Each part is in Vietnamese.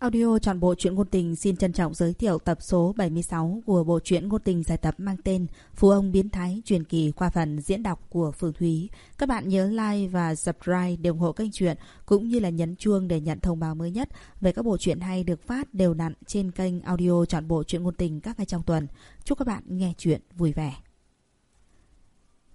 Audio trọn bộ truyện ngôn tình xin trân trọng giới thiệu tập số 76 của bộ truyện ngôn tình giải tập mang tên Phú ông biến thái truyền kỳ qua phần diễn đọc của Phương Thúy. Các bạn nhớ like và subscribe để ủng hộ kênh truyện cũng như là nhấn chuông để nhận thông báo mới nhất về các bộ truyện hay được phát đều đặn trên kênh audio trọn bộ truyện ngôn tình các ngày trong tuần. Chúc các bạn nghe truyện vui vẻ.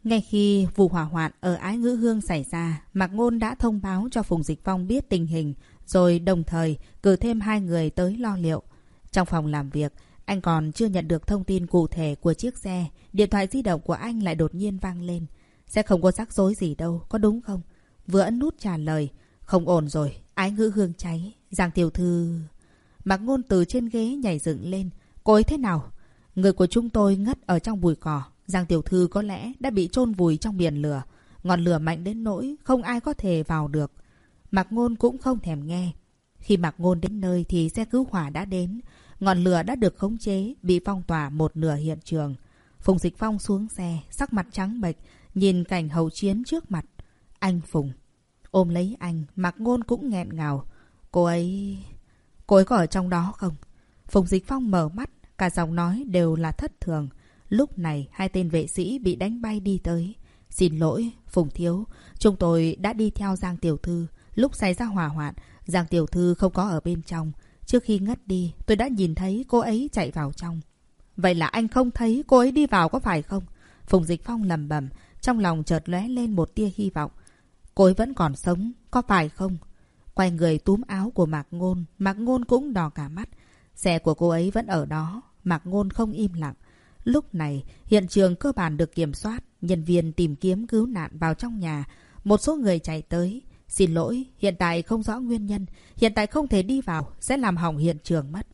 Ngay khi vụ hỏa hoạn ở Ái Ngữ Hương xảy ra, Mạc Ngôn đã thông báo cho Phùng Dịch Phong biết tình hình rồi đồng thời cử thêm hai người tới lo liệu. Trong phòng làm việc, anh còn chưa nhận được thông tin cụ thể của chiếc xe. Điện thoại di động của anh lại đột nhiên vang lên. Sẽ không có rắc rối gì đâu, có đúng không? Vừa ấn nút trả lời. Không ổn rồi, ái ngữ hương cháy. Giang tiểu thư... Mạc ngôn từ trên ghế nhảy dựng lên. Cô ấy thế nào? Người của chúng tôi ngất ở trong bụi cỏ. Giang tiểu thư có lẽ đã bị chôn vùi trong biển lửa. Ngọn lửa mạnh đến nỗi không ai có thể vào được. Mạc Ngôn cũng không thèm nghe. Khi Mạc Ngôn đến nơi thì xe cứu hỏa đã đến. Ngọn lửa đã được khống chế, bị phong tỏa một nửa hiện trường. Phùng Dịch Phong xuống xe, sắc mặt trắng bệch, nhìn cảnh hậu chiến trước mặt. Anh Phùng. Ôm lấy anh, Mạc Ngôn cũng nghẹn ngào. Cô ấy... Cô ấy có ở trong đó không? Phùng Dịch Phong mở mắt, cả giọng nói đều là thất thường. Lúc này, hai tên vệ sĩ bị đánh bay đi tới. Xin lỗi, Phùng Thiếu, chúng tôi đã đi theo Giang Tiểu Thư. Lúc xảy ra hỏa hoạn, Giang Tiểu Thư không có ở bên trong. Trước khi ngất đi, tôi đã nhìn thấy cô ấy chạy vào trong. Vậy là anh không thấy cô ấy đi vào có phải không? Phùng Dịch Phong lầm bầm, trong lòng chợt lóe lên một tia hy vọng. Cô ấy vẫn còn sống, có phải không? Quay người túm áo của Mạc Ngôn, Mạc Ngôn cũng đỏ cả mắt. Xe của cô ấy vẫn ở đó, Mạc Ngôn không im lặng. Lúc này, hiện trường cơ bản được kiểm soát, nhân viên tìm kiếm cứu nạn vào trong nhà. Một số người chạy tới, Xin lỗi, hiện tại không rõ nguyên nhân. Hiện tại không thể đi vào, sẽ làm hỏng hiện trường mất.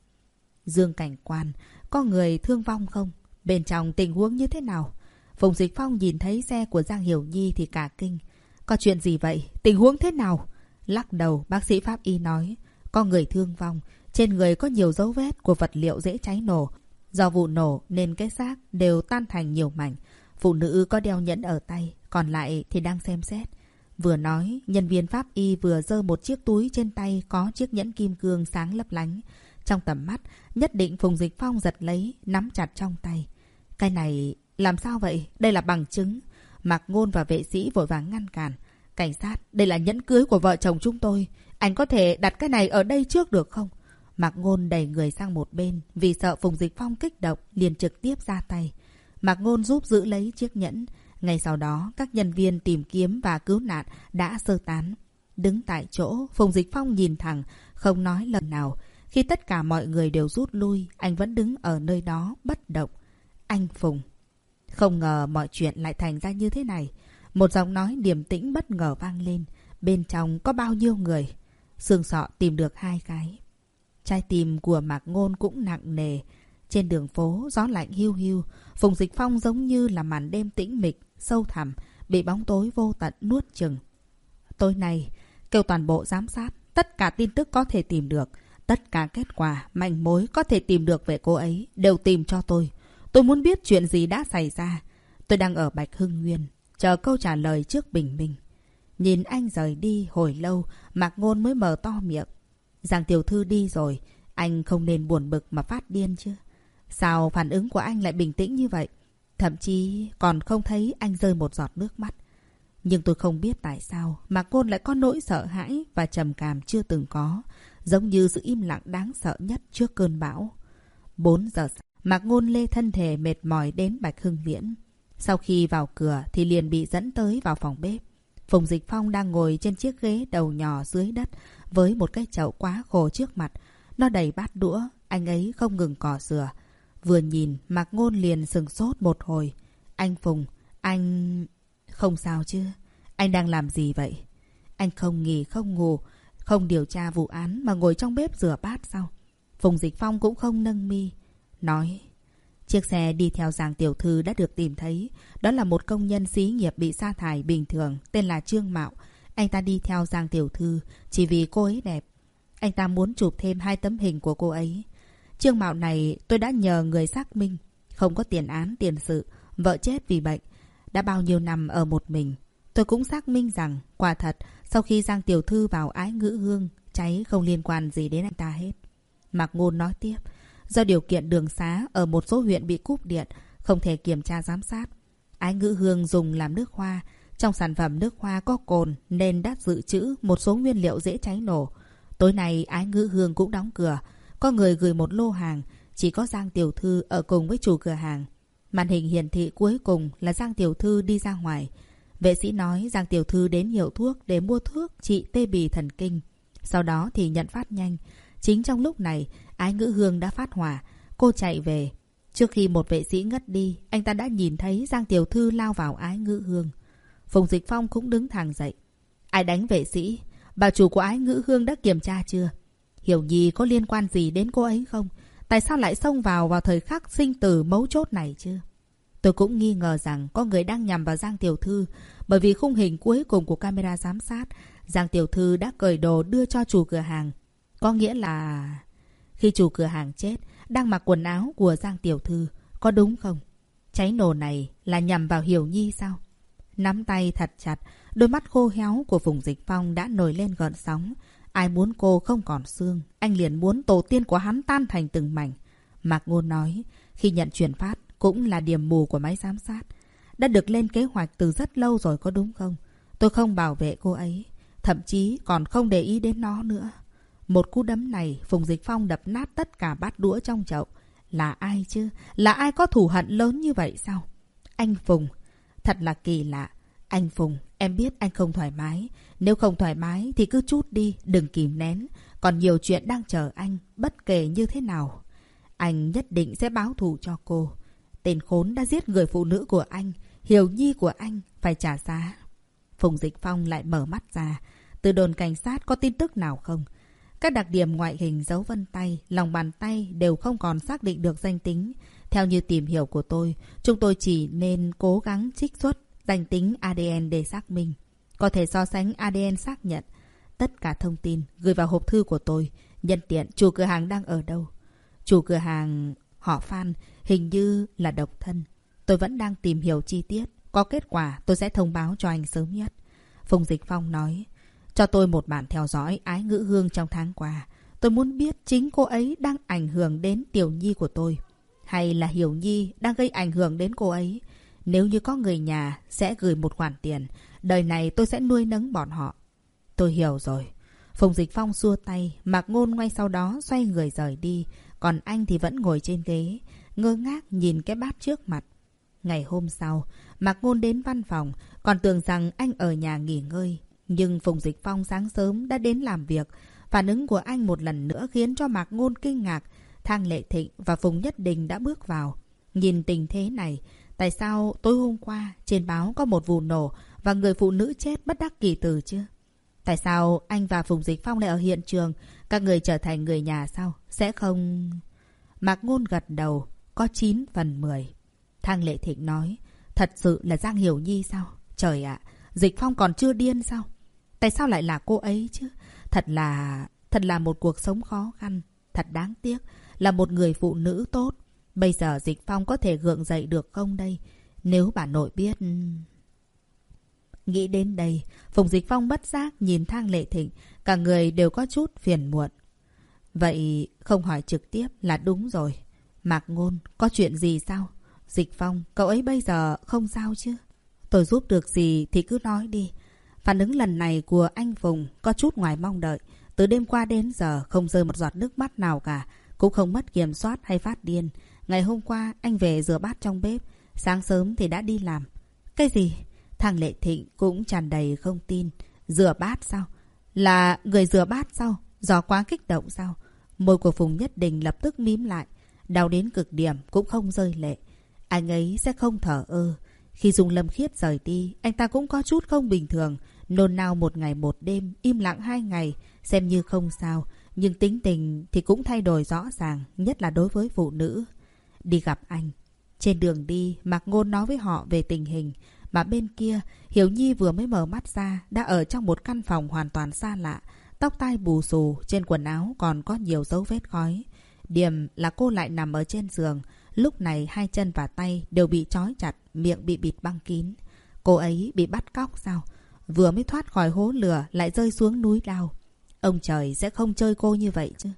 Dương cảnh quan, có người thương vong không? Bên trong tình huống như thế nào? Phùng Dịch Phong nhìn thấy xe của Giang Hiểu Nhi thì cả kinh. Có chuyện gì vậy? Tình huống thế nào? Lắc đầu, bác sĩ Pháp Y nói. Có người thương vong. Trên người có nhiều dấu vết của vật liệu dễ cháy nổ. Do vụ nổ nên cái xác đều tan thành nhiều mảnh. Phụ nữ có đeo nhẫn ở tay, còn lại thì đang xem xét. Vừa nói, nhân viên pháp y vừa giơ một chiếc túi trên tay có chiếc nhẫn kim cương sáng lấp lánh. Trong tầm mắt, nhất định Phùng Dịch Phong giật lấy, nắm chặt trong tay. Cái này, làm sao vậy? Đây là bằng chứng. Mạc Ngôn và vệ sĩ vội vàng ngăn cản. Cảnh sát, đây là nhẫn cưới của vợ chồng chúng tôi. Anh có thể đặt cái này ở đây trước được không? Mạc Ngôn đẩy người sang một bên, vì sợ Phùng Dịch Phong kích động, liền trực tiếp ra tay. Mạc Ngôn giúp giữ lấy chiếc nhẫn, ngay sau đó, các nhân viên tìm kiếm và cứu nạn đã sơ tán. Đứng tại chỗ, Phùng Dịch Phong nhìn thẳng, không nói lần nào. Khi tất cả mọi người đều rút lui, anh vẫn đứng ở nơi đó, bất động. Anh Phùng. Không ngờ mọi chuyện lại thành ra như thế này. Một giọng nói điềm tĩnh bất ngờ vang lên. Bên trong có bao nhiêu người? Sương sọ tìm được hai cái. Trái tim của Mạc Ngôn cũng nặng nề. Trên đường phố, gió lạnh hiu hiu. Phùng Dịch Phong giống như là màn đêm tĩnh mịch sâu thẳm, bị bóng tối vô tận nuốt chừng. Tối nay, kêu toàn bộ giám sát, tất cả tin tức có thể tìm được, tất cả kết quả, manh mối có thể tìm được về cô ấy, đều tìm cho tôi. Tôi muốn biết chuyện gì đã xảy ra. Tôi đang ở Bạch Hưng Nguyên, chờ câu trả lời trước bình minh. Nhìn anh rời đi hồi lâu, Mạc Ngôn mới mở to miệng. Giang tiểu thư đi rồi, anh không nên buồn bực mà phát điên chứ. Sao phản ứng của anh lại bình tĩnh như vậy? Thậm chí còn không thấy anh rơi một giọt nước mắt. Nhưng tôi không biết tại sao mà cô lại có nỗi sợ hãi và trầm cảm chưa từng có. Giống như sự im lặng đáng sợ nhất trước cơn bão. 4 giờ Mạc Ngôn lê thân thể mệt mỏi đến Bạch Hưng Viễn. Sau khi vào cửa thì liền bị dẫn tới vào phòng bếp. Phùng Dịch Phong đang ngồi trên chiếc ghế đầu nhỏ dưới đất với một cái chậu quá khổ trước mặt. Nó đầy bát đũa, anh ấy không ngừng cỏ rửa. Vừa nhìn, Mạc Ngôn liền sừng sốt một hồi. Anh Phùng, anh... Không sao chứ? Anh đang làm gì vậy? Anh không nghỉ, không ngủ, không điều tra vụ án mà ngồi trong bếp rửa bát sao? Phùng Dịch Phong cũng không nâng mi. Nói, chiếc xe đi theo Giang Tiểu Thư đã được tìm thấy. Đó là một công nhân xí nghiệp bị sa thải bình thường, tên là Trương Mạo. Anh ta đi theo Giang Tiểu Thư chỉ vì cô ấy đẹp. Anh ta muốn chụp thêm hai tấm hình của cô ấy. Trương Mạo này tôi đã nhờ người xác minh. Không có tiền án, tiền sự. Vợ chết vì bệnh. Đã bao nhiêu năm ở một mình. Tôi cũng xác minh rằng, quả thật, sau khi Giang Tiểu Thư vào ái ngữ hương, cháy không liên quan gì đến anh ta hết. Mạc Ngôn nói tiếp, do điều kiện đường xá ở một số huyện bị cúp điện, không thể kiểm tra giám sát. Ái ngữ hương dùng làm nước hoa. Trong sản phẩm nước hoa có cồn nên đã dự trữ một số nguyên liệu dễ cháy nổ. Tối nay ái ngữ hương cũng đóng cửa. Có người gửi một lô hàng, chỉ có Giang Tiểu Thư ở cùng với chủ cửa hàng. Màn hình hiển thị cuối cùng là Giang Tiểu Thư đi ra ngoài. Vệ sĩ nói Giang Tiểu Thư đến hiệu thuốc để mua thuốc trị tê bì thần kinh. Sau đó thì nhận phát nhanh. Chính trong lúc này, ái ngữ hương đã phát hỏa. Cô chạy về. Trước khi một vệ sĩ ngất đi, anh ta đã nhìn thấy Giang Tiểu Thư lao vào ái ngữ hương. Phùng Dịch Phong cũng đứng thẳng dậy. Ai đánh vệ sĩ? Bà chủ của ái ngữ hương đã kiểm tra chưa? Hiểu Nhi có liên quan gì đến cô ấy không? Tại sao lại xông vào vào thời khắc sinh tử mấu chốt này chưa? Tôi cũng nghi ngờ rằng có người đang nhằm vào Giang Tiểu Thư bởi vì khung hình cuối cùng của camera giám sát Giang Tiểu Thư đã cởi đồ đưa cho chủ cửa hàng. Có nghĩa là... Khi chủ cửa hàng chết, đang mặc quần áo của Giang Tiểu Thư, có đúng không? Cháy nổ này là nhằm vào Hiểu Nhi sao? Nắm tay thật chặt, đôi mắt khô héo của Phùng Dịch Phong đã nổi lên gợn sóng. Ai muốn cô không còn xương, anh liền muốn tổ tiên của hắn tan thành từng mảnh. Mạc Ngôn nói, khi nhận chuyển phát cũng là điểm mù của máy giám sát. Đã được lên kế hoạch từ rất lâu rồi có đúng không? Tôi không bảo vệ cô ấy, thậm chí còn không để ý đến nó nữa. Một cú đấm này, Phùng Dịch Phong đập nát tất cả bát đũa trong chậu. Là ai chứ? Là ai có thù hận lớn như vậy sao? Anh Phùng. Thật là kỳ lạ. Anh Phùng, em biết anh không thoải mái. Nếu không thoải mái thì cứ chút đi, đừng kìm nén. Còn nhiều chuyện đang chờ anh, bất kể như thế nào. Anh nhất định sẽ báo thù cho cô. Tên khốn đã giết người phụ nữ của anh. Hiểu nhi của anh phải trả giá. Phùng Dịch Phong lại mở mắt ra. Từ đồn cảnh sát có tin tức nào không? Các đặc điểm ngoại hình dấu vân tay, lòng bàn tay đều không còn xác định được danh tính. Theo như tìm hiểu của tôi, chúng tôi chỉ nên cố gắng trích xuất danh tính ADN để xác minh. Có thể so sánh ADN xác nhận tất cả thông tin gửi vào hộp thư của tôi. Nhân tiện, chủ cửa hàng đang ở đâu? Chủ cửa hàng, họ Phan, hình như là độc thân. Tôi vẫn đang tìm hiểu chi tiết. Có kết quả, tôi sẽ thông báo cho anh sớm nhất. Phùng Dịch Phong nói. Cho tôi một bản theo dõi ái ngữ hương trong tháng qua. Tôi muốn biết chính cô ấy đang ảnh hưởng đến tiểu nhi của tôi. Hay là Hiểu Nhi đang gây ảnh hưởng đến cô ấy. Nếu như có người nhà sẽ gửi một khoản tiền. Đời này tôi sẽ nuôi nấng bọn họ. Tôi hiểu rồi. Phùng Dịch Phong xua tay. Mạc Ngôn ngay sau đó xoay người rời đi. Còn anh thì vẫn ngồi trên ghế. Ngơ ngác nhìn cái bát trước mặt. Ngày hôm sau, Mạc Ngôn đến văn phòng. Còn tưởng rằng anh ở nhà nghỉ ngơi. Nhưng Phùng Dịch Phong sáng sớm đã đến làm việc. Phản ứng của anh một lần nữa khiến cho Mạc Ngôn kinh ngạc. Thang Lệ Thịnh và Phùng Nhất Đình đã bước vào. Nhìn tình thế này, tại sao tối hôm qua trên báo có một vụ nổ và người phụ nữ chết bất đắc kỳ tử chứ? Tại sao anh và Phùng Dịch Phong lại ở hiện trường? Các người trở thành người nhà sao? Sẽ không... Mạc Ngôn gật đầu, có 9 phần 10. Thang Lệ Thịnh nói, thật sự là Giang Hiểu Nhi sao? Trời ạ, Dịch Phong còn chưa điên sao? Tại sao lại là cô ấy chứ? Thật là... Thật là một cuộc sống khó khăn. Thật đáng tiếc. Là một người phụ nữ tốt. Bây giờ Dịch Phong có thể gượng dậy được không đây? Nếu bà nội biết... Nghĩ đến đây, Phùng Dịch Phong bất giác nhìn thang lệ thịnh. Cả người đều có chút phiền muộn. Vậy không hỏi trực tiếp là đúng rồi. Mạc Ngôn, có chuyện gì sao? Dịch Phong, cậu ấy bây giờ không sao chứ? Tôi giúp được gì thì cứ nói đi. Phản ứng lần này của anh Phùng có chút ngoài mong đợi. Từ đêm qua đến giờ không rơi một giọt nước mắt nào cả. Cũng không mất kiểm soát hay phát điên. Ngày hôm qua anh về rửa bát trong bếp. Sáng sớm thì đã đi làm. Cái gì? Thằng Lệ Thịnh cũng tràn đầy không tin. Rửa bát sao? Là người rửa bát sao? Do quá kích động sao? Môi của Phùng Nhất Đình lập tức mím lại. Đau đến cực điểm cũng không rơi lệ. Anh ấy sẽ không thở ơ. Khi Dung Lâm Khiết rời đi, anh ta cũng có chút không bình thường. Nôn nao một ngày một đêm, im lặng hai ngày, xem như không sao. Nhưng tính tình thì cũng thay đổi rõ ràng, nhất là đối với phụ nữ. Đi gặp anh. Trên đường đi, Mạc Ngôn nói với họ về tình hình. Mà bên kia, Hiểu Nhi vừa mới mở mắt ra, đã ở trong một căn phòng hoàn toàn xa lạ. Tóc tai bù xù, trên quần áo còn có nhiều dấu vết khói. Điểm là cô lại nằm ở trên giường. Lúc này hai chân và tay đều bị trói chặt, miệng bị bịt băng kín. Cô ấy bị bắt cóc sao? Vừa mới thoát khỏi hố lửa lại rơi xuống núi đao. Ông trời sẽ không chơi cô như vậy chứ.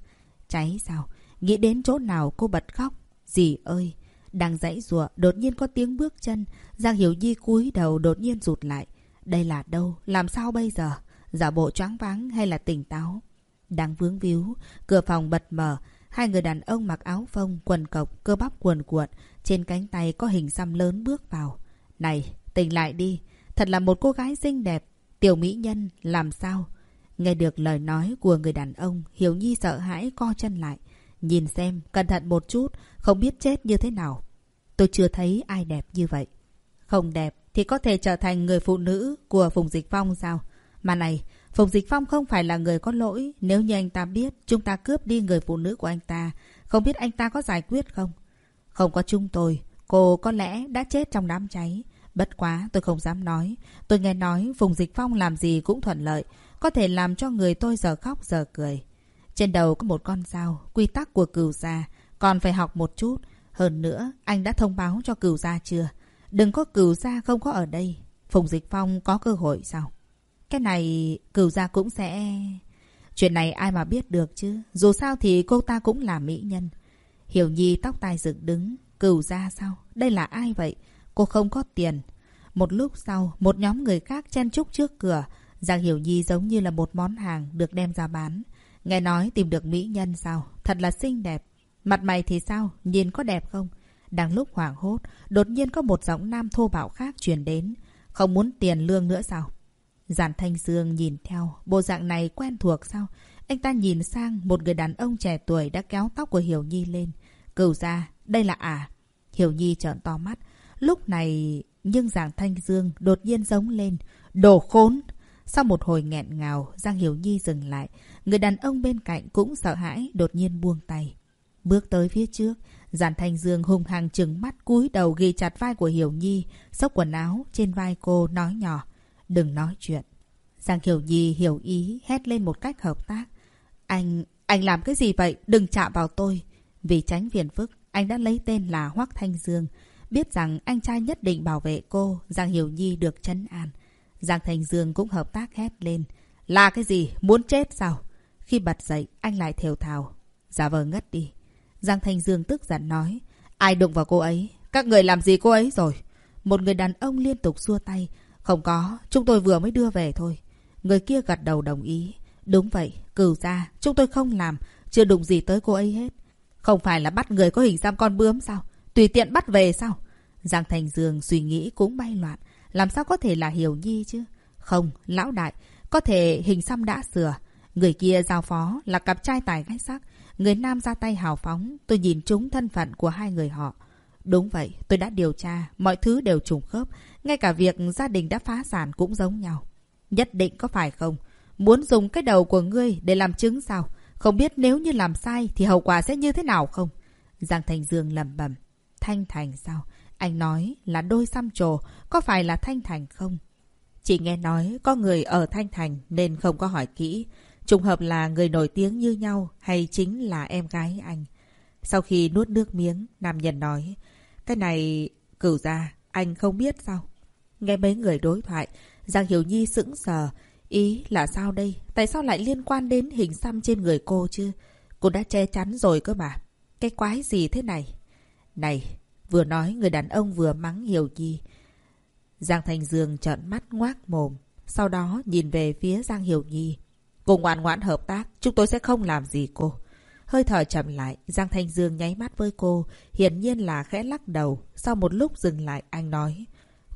Cháy sao? Nghĩ đến chỗ nào cô bật khóc. Dì ơi! Đang dãy rùa, đột nhiên có tiếng bước chân. Giang Hiểu Nhi cúi đầu đột nhiên rụt lại. Đây là đâu? Làm sao bây giờ? Giả bộ choáng váng hay là tỉnh táo? Đang vướng víu, cửa phòng bật mở. Hai người đàn ông mặc áo phông, quần cộc, cơ bắp cuồn cuộn. Trên cánh tay có hình xăm lớn bước vào. Này, tỉnh lại đi. Thật là một cô gái xinh đẹp. Tiểu mỹ nhân, làm sao? Nghe được lời nói của người đàn ông, Hiểu Nhi sợ hãi co chân lại. Nhìn xem, cẩn thận một chút, không biết chết như thế nào. Tôi chưa thấy ai đẹp như vậy. Không đẹp thì có thể trở thành người phụ nữ của Phùng Dịch Phong sao? Mà này, Phùng Dịch Phong không phải là người có lỗi. Nếu như anh ta biết chúng ta cướp đi người phụ nữ của anh ta, không biết anh ta có giải quyết không? Không có chúng tôi, cô có lẽ đã chết trong đám cháy. Bất quá tôi không dám nói. Tôi nghe nói Phùng Dịch Phong làm gì cũng thuận lợi, có thể làm cho người tôi giờ khóc giờ cười. Trên đầu có một con dao, quy tắc của cửu gia, còn phải học một chút. Hơn nữa, anh đã thông báo cho cửu gia chưa? Đừng có cửu gia không có ở đây. Phùng Dịch Phong có cơ hội sao? Cái này cửu gia cũng sẽ... Chuyện này ai mà biết được chứ. Dù sao thì cô ta cũng là mỹ nhân. Hiểu Nhi tóc tai dựng đứng. Cửu gia sao? Đây là ai vậy? Cô không có tiền. Một lúc sau, một nhóm người khác chen chúc trước cửa. Giang Hiểu Nhi giống như là một món hàng được đem ra bán. Nghe nói tìm được mỹ nhân sao? Thật là xinh đẹp. Mặt mày thì sao? Nhìn có đẹp không? Đang lúc hoảng hốt, đột nhiên có một giọng nam thô bạo khác truyền đến. Không muốn tiền lương nữa sao? Giản Thanh Dương nhìn theo, bộ dạng này quen thuộc sao? Anh ta nhìn sang một người đàn ông trẻ tuổi đã kéo tóc của Hiểu Nhi lên. Cửu ra, đây là à? Hiểu Nhi trợn to mắt. Lúc này, nhưng Giảng Thanh Dương đột nhiên giống lên. Đồ khốn! Sau một hồi nghẹn ngào, Giang Hiểu Nhi dừng lại. Người đàn ông bên cạnh cũng sợ hãi, đột nhiên buông tay. Bước tới phía trước, Giản Thanh Dương hùng hăng trừng mắt cúi đầu ghi chặt vai của Hiểu Nhi, xốc quần áo trên vai cô nói nhỏ. Đừng nói chuyện. Giang Hiểu Nhi hiểu ý, hét lên một cách hợp tác. Anh, anh làm cái gì vậy? Đừng chạm vào tôi. Vì tránh phiền phức, anh đã lấy tên là Hoác Thanh Dương. Biết rằng anh trai nhất định bảo vệ cô, Giang Hiểu Nhi được chấn an. Giang Thanh Dương cũng hợp tác hét lên. Là cái gì? Muốn chết sao? Khi bật dậy, anh lại thều thào. Giả vờ ngất đi. Giang Thanh Dương tức giận nói. Ai đụng vào cô ấy? Các người làm gì cô ấy rồi? Một người đàn ông liên tục xua tay. Không có, chúng tôi vừa mới đưa về thôi. Người kia gật đầu đồng ý. Đúng vậy, cửu ra, chúng tôi không làm, chưa đụng gì tới cô ấy hết. Không phải là bắt người có hình xăm con bướm sao? Tùy tiện bắt về sao? Giang Thành Dương suy nghĩ cũng bay loạn. Làm sao có thể là Hiểu Nhi chứ? Không, lão đại, có thể hình xăm đã sửa. Người kia giao phó là cặp trai tài gái sắc. Người nam ra tay hào phóng, tôi nhìn trúng thân phận của hai người họ. Đúng vậy, tôi đã điều tra, mọi thứ đều trùng khớp. Ngay cả việc gia đình đã phá sản cũng giống nhau. Nhất định có phải không? Muốn dùng cái đầu của ngươi để làm chứng sao? Không biết nếu như làm sai thì hậu quả sẽ như thế nào không? Giang Thành Dương lẩm bẩm. Thanh Thành sao? Anh nói là đôi xăm trồ, có phải là Thanh Thành không? Chỉ nghe nói có người ở Thanh Thành nên không có hỏi kỹ. Trùng hợp là người nổi tiếng như nhau hay chính là em gái anh? Sau khi nuốt nước miếng, nam nhân nói. Cái này, cửu ra, anh không biết sao? Nghe mấy người đối thoại, Giang Hiểu Nhi sững sờ. Ý là sao đây? Tại sao lại liên quan đến hình xăm trên người cô chứ? Cô đã che chắn rồi cơ mà. Cái quái gì thế này? Này, vừa nói người đàn ông vừa mắng Hiểu Nhi. Giang Thành Dương trợn mắt ngoác mồm. Sau đó nhìn về phía Giang Hiểu Nhi. Cô ngoan ngoãn hợp tác, chúng tôi sẽ không làm gì cô. Hơi thở chậm lại, Giang Thanh Dương nháy mắt với cô, hiển nhiên là khẽ lắc đầu. Sau một lúc dừng lại, anh nói.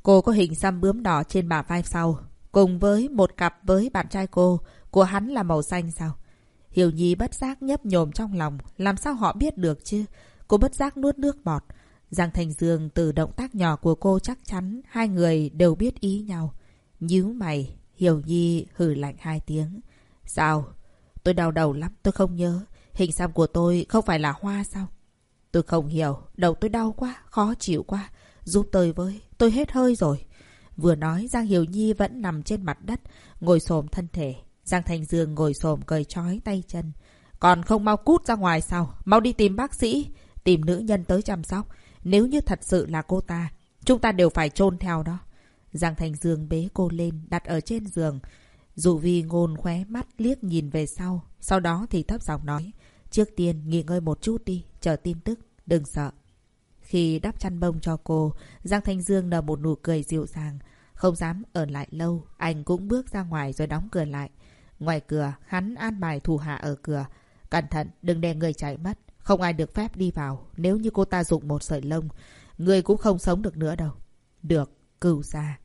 Cô có hình xăm bướm đỏ trên bả vai sau, cùng với một cặp với bạn trai cô, của hắn là màu xanh sao? Hiểu Nhi bất giác nhấp nhồm trong lòng, làm sao họ biết được chứ? Cô bất giác nuốt nước bọt. Giang Thành Dương từ động tác nhỏ của cô chắc chắn hai người đều biết ý nhau. Nhíu mày, Hiểu Nhi hử lạnh hai tiếng. Sao? Tôi đau đầu lắm, tôi không nhớ. Hình xăm của tôi không phải là hoa sao? Tôi không hiểu, đầu tôi đau quá, khó chịu quá. Giúp tôi với, tôi hết hơi rồi. Vừa nói Giang Hiểu Nhi vẫn nằm trên mặt đất, ngồi xổm thân thể. Giang Thành Dương ngồi xổm cởi trói tay chân. Còn không mau cút ra ngoài sao? Mau đi tìm bác sĩ, tìm nữ nhân tới chăm sóc. Nếu như thật sự là cô ta, chúng ta đều phải chôn theo đó. Giang Thành Dương bế cô lên, đặt ở trên giường. Dù vì ngôn khóe mắt liếc nhìn về sau, sau đó thì thấp giọng nói. Trước tiên nghỉ ngơi một chút đi, chờ tin tức, đừng sợ. Khi đắp chăn bông cho cô, Giang Thanh Dương nở một nụ cười dịu dàng. Không dám ở lại lâu, anh cũng bước ra ngoài rồi đóng cửa lại. Ngoài cửa, hắn an bài thủ hạ ở cửa. Cẩn thận, đừng để người chạy mất. Không ai được phép đi vào. Nếu như cô ta dụng một sợi lông, người cũng không sống được nữa đâu. Được, cửu ra.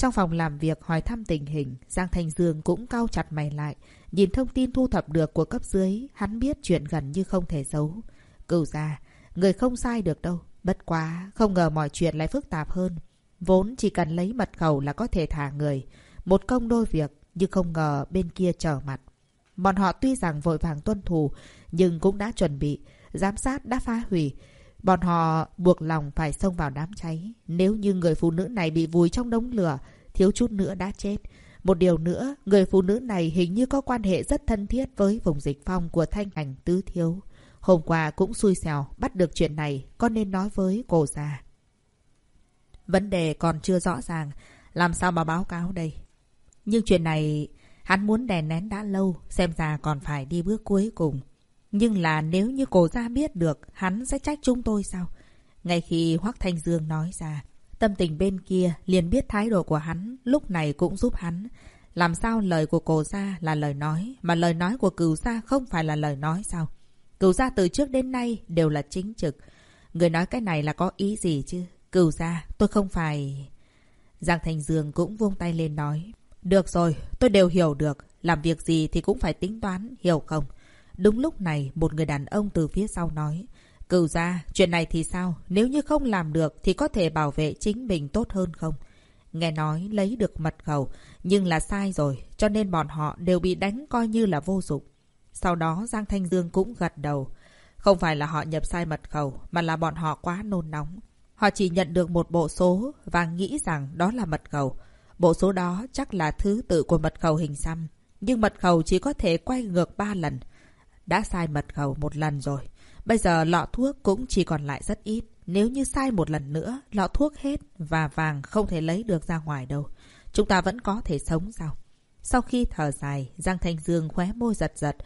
Trong phòng làm việc hỏi thăm tình hình, Giang thành Dương cũng cau chặt mày lại. Nhìn thông tin thu thập được của cấp dưới, hắn biết chuyện gần như không thể giấu. Cửu ra, người không sai được đâu. Bất quá, không ngờ mọi chuyện lại phức tạp hơn. Vốn chỉ cần lấy mật khẩu là có thể thả người. Một công đôi việc, nhưng không ngờ bên kia trở mặt. Bọn họ tuy rằng vội vàng tuân thủ, nhưng cũng đã chuẩn bị. Giám sát đã phá hủy. Bọn họ buộc lòng phải xông vào đám cháy. Nếu như người phụ nữ này bị vùi trong đống lửa, thiếu chút nữa đã chết. Một điều nữa, người phụ nữ này hình như có quan hệ rất thân thiết với vùng dịch phong của thanh ảnh tứ thiếu. Hôm qua cũng xui xẻo, bắt được chuyện này, con nên nói với cổ già. Vấn đề còn chưa rõ ràng, làm sao mà báo cáo đây? Nhưng chuyện này, hắn muốn đè nén đã lâu, xem ra còn phải đi bước cuối cùng. Nhưng là nếu như cổ gia biết được, hắn sẽ trách chúng tôi sao? Ngay khi Hoác Thanh Dương nói ra, tâm tình bên kia liền biết thái độ của hắn, lúc này cũng giúp hắn. Làm sao lời của cổ gia là lời nói, mà lời nói của cửu gia không phải là lời nói sao? Cửu gia từ trước đến nay đều là chính trực. Người nói cái này là có ý gì chứ? Cửu gia, tôi không phải... Giang Thành Dương cũng vung tay lên nói. Được rồi, tôi đều hiểu được. Làm việc gì thì cũng phải tính toán, hiểu không? Đúng lúc này, một người đàn ông từ phía sau nói. Cửu gia, chuyện này thì sao? Nếu như không làm được thì có thể bảo vệ chính mình tốt hơn không? Nghe nói lấy được mật khẩu, nhưng là sai rồi, cho nên bọn họ đều bị đánh coi như là vô dụng. Sau đó Giang Thanh Dương cũng gật đầu. Không phải là họ nhập sai mật khẩu, mà là bọn họ quá nôn nóng. Họ chỉ nhận được một bộ số và nghĩ rằng đó là mật khẩu. Bộ số đó chắc là thứ tự của mật khẩu hình xăm. Nhưng mật khẩu chỉ có thể quay ngược ba lần. Đã sai mật khẩu một lần rồi. Bây giờ lọ thuốc cũng chỉ còn lại rất ít. Nếu như sai một lần nữa, lọ thuốc hết và vàng không thể lấy được ra ngoài đâu. Chúng ta vẫn có thể sống sao? Sau khi thở dài, Giang Thanh Dương khóe môi giật giật.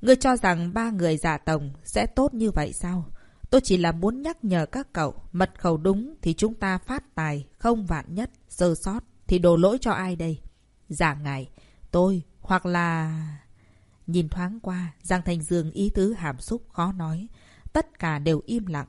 Ngươi cho rằng ba người giả tổng sẽ tốt như vậy sao? Tôi chỉ là muốn nhắc nhở các cậu, mật khẩu đúng thì chúng ta phát tài, không vạn nhất, sơ sót thì đổ lỗi cho ai đây? Giả ngài, tôi, hoặc là... Nhìn thoáng qua, Giang Thanh Dương ý tứ hàm xúc khó nói. Tất cả đều im lặng.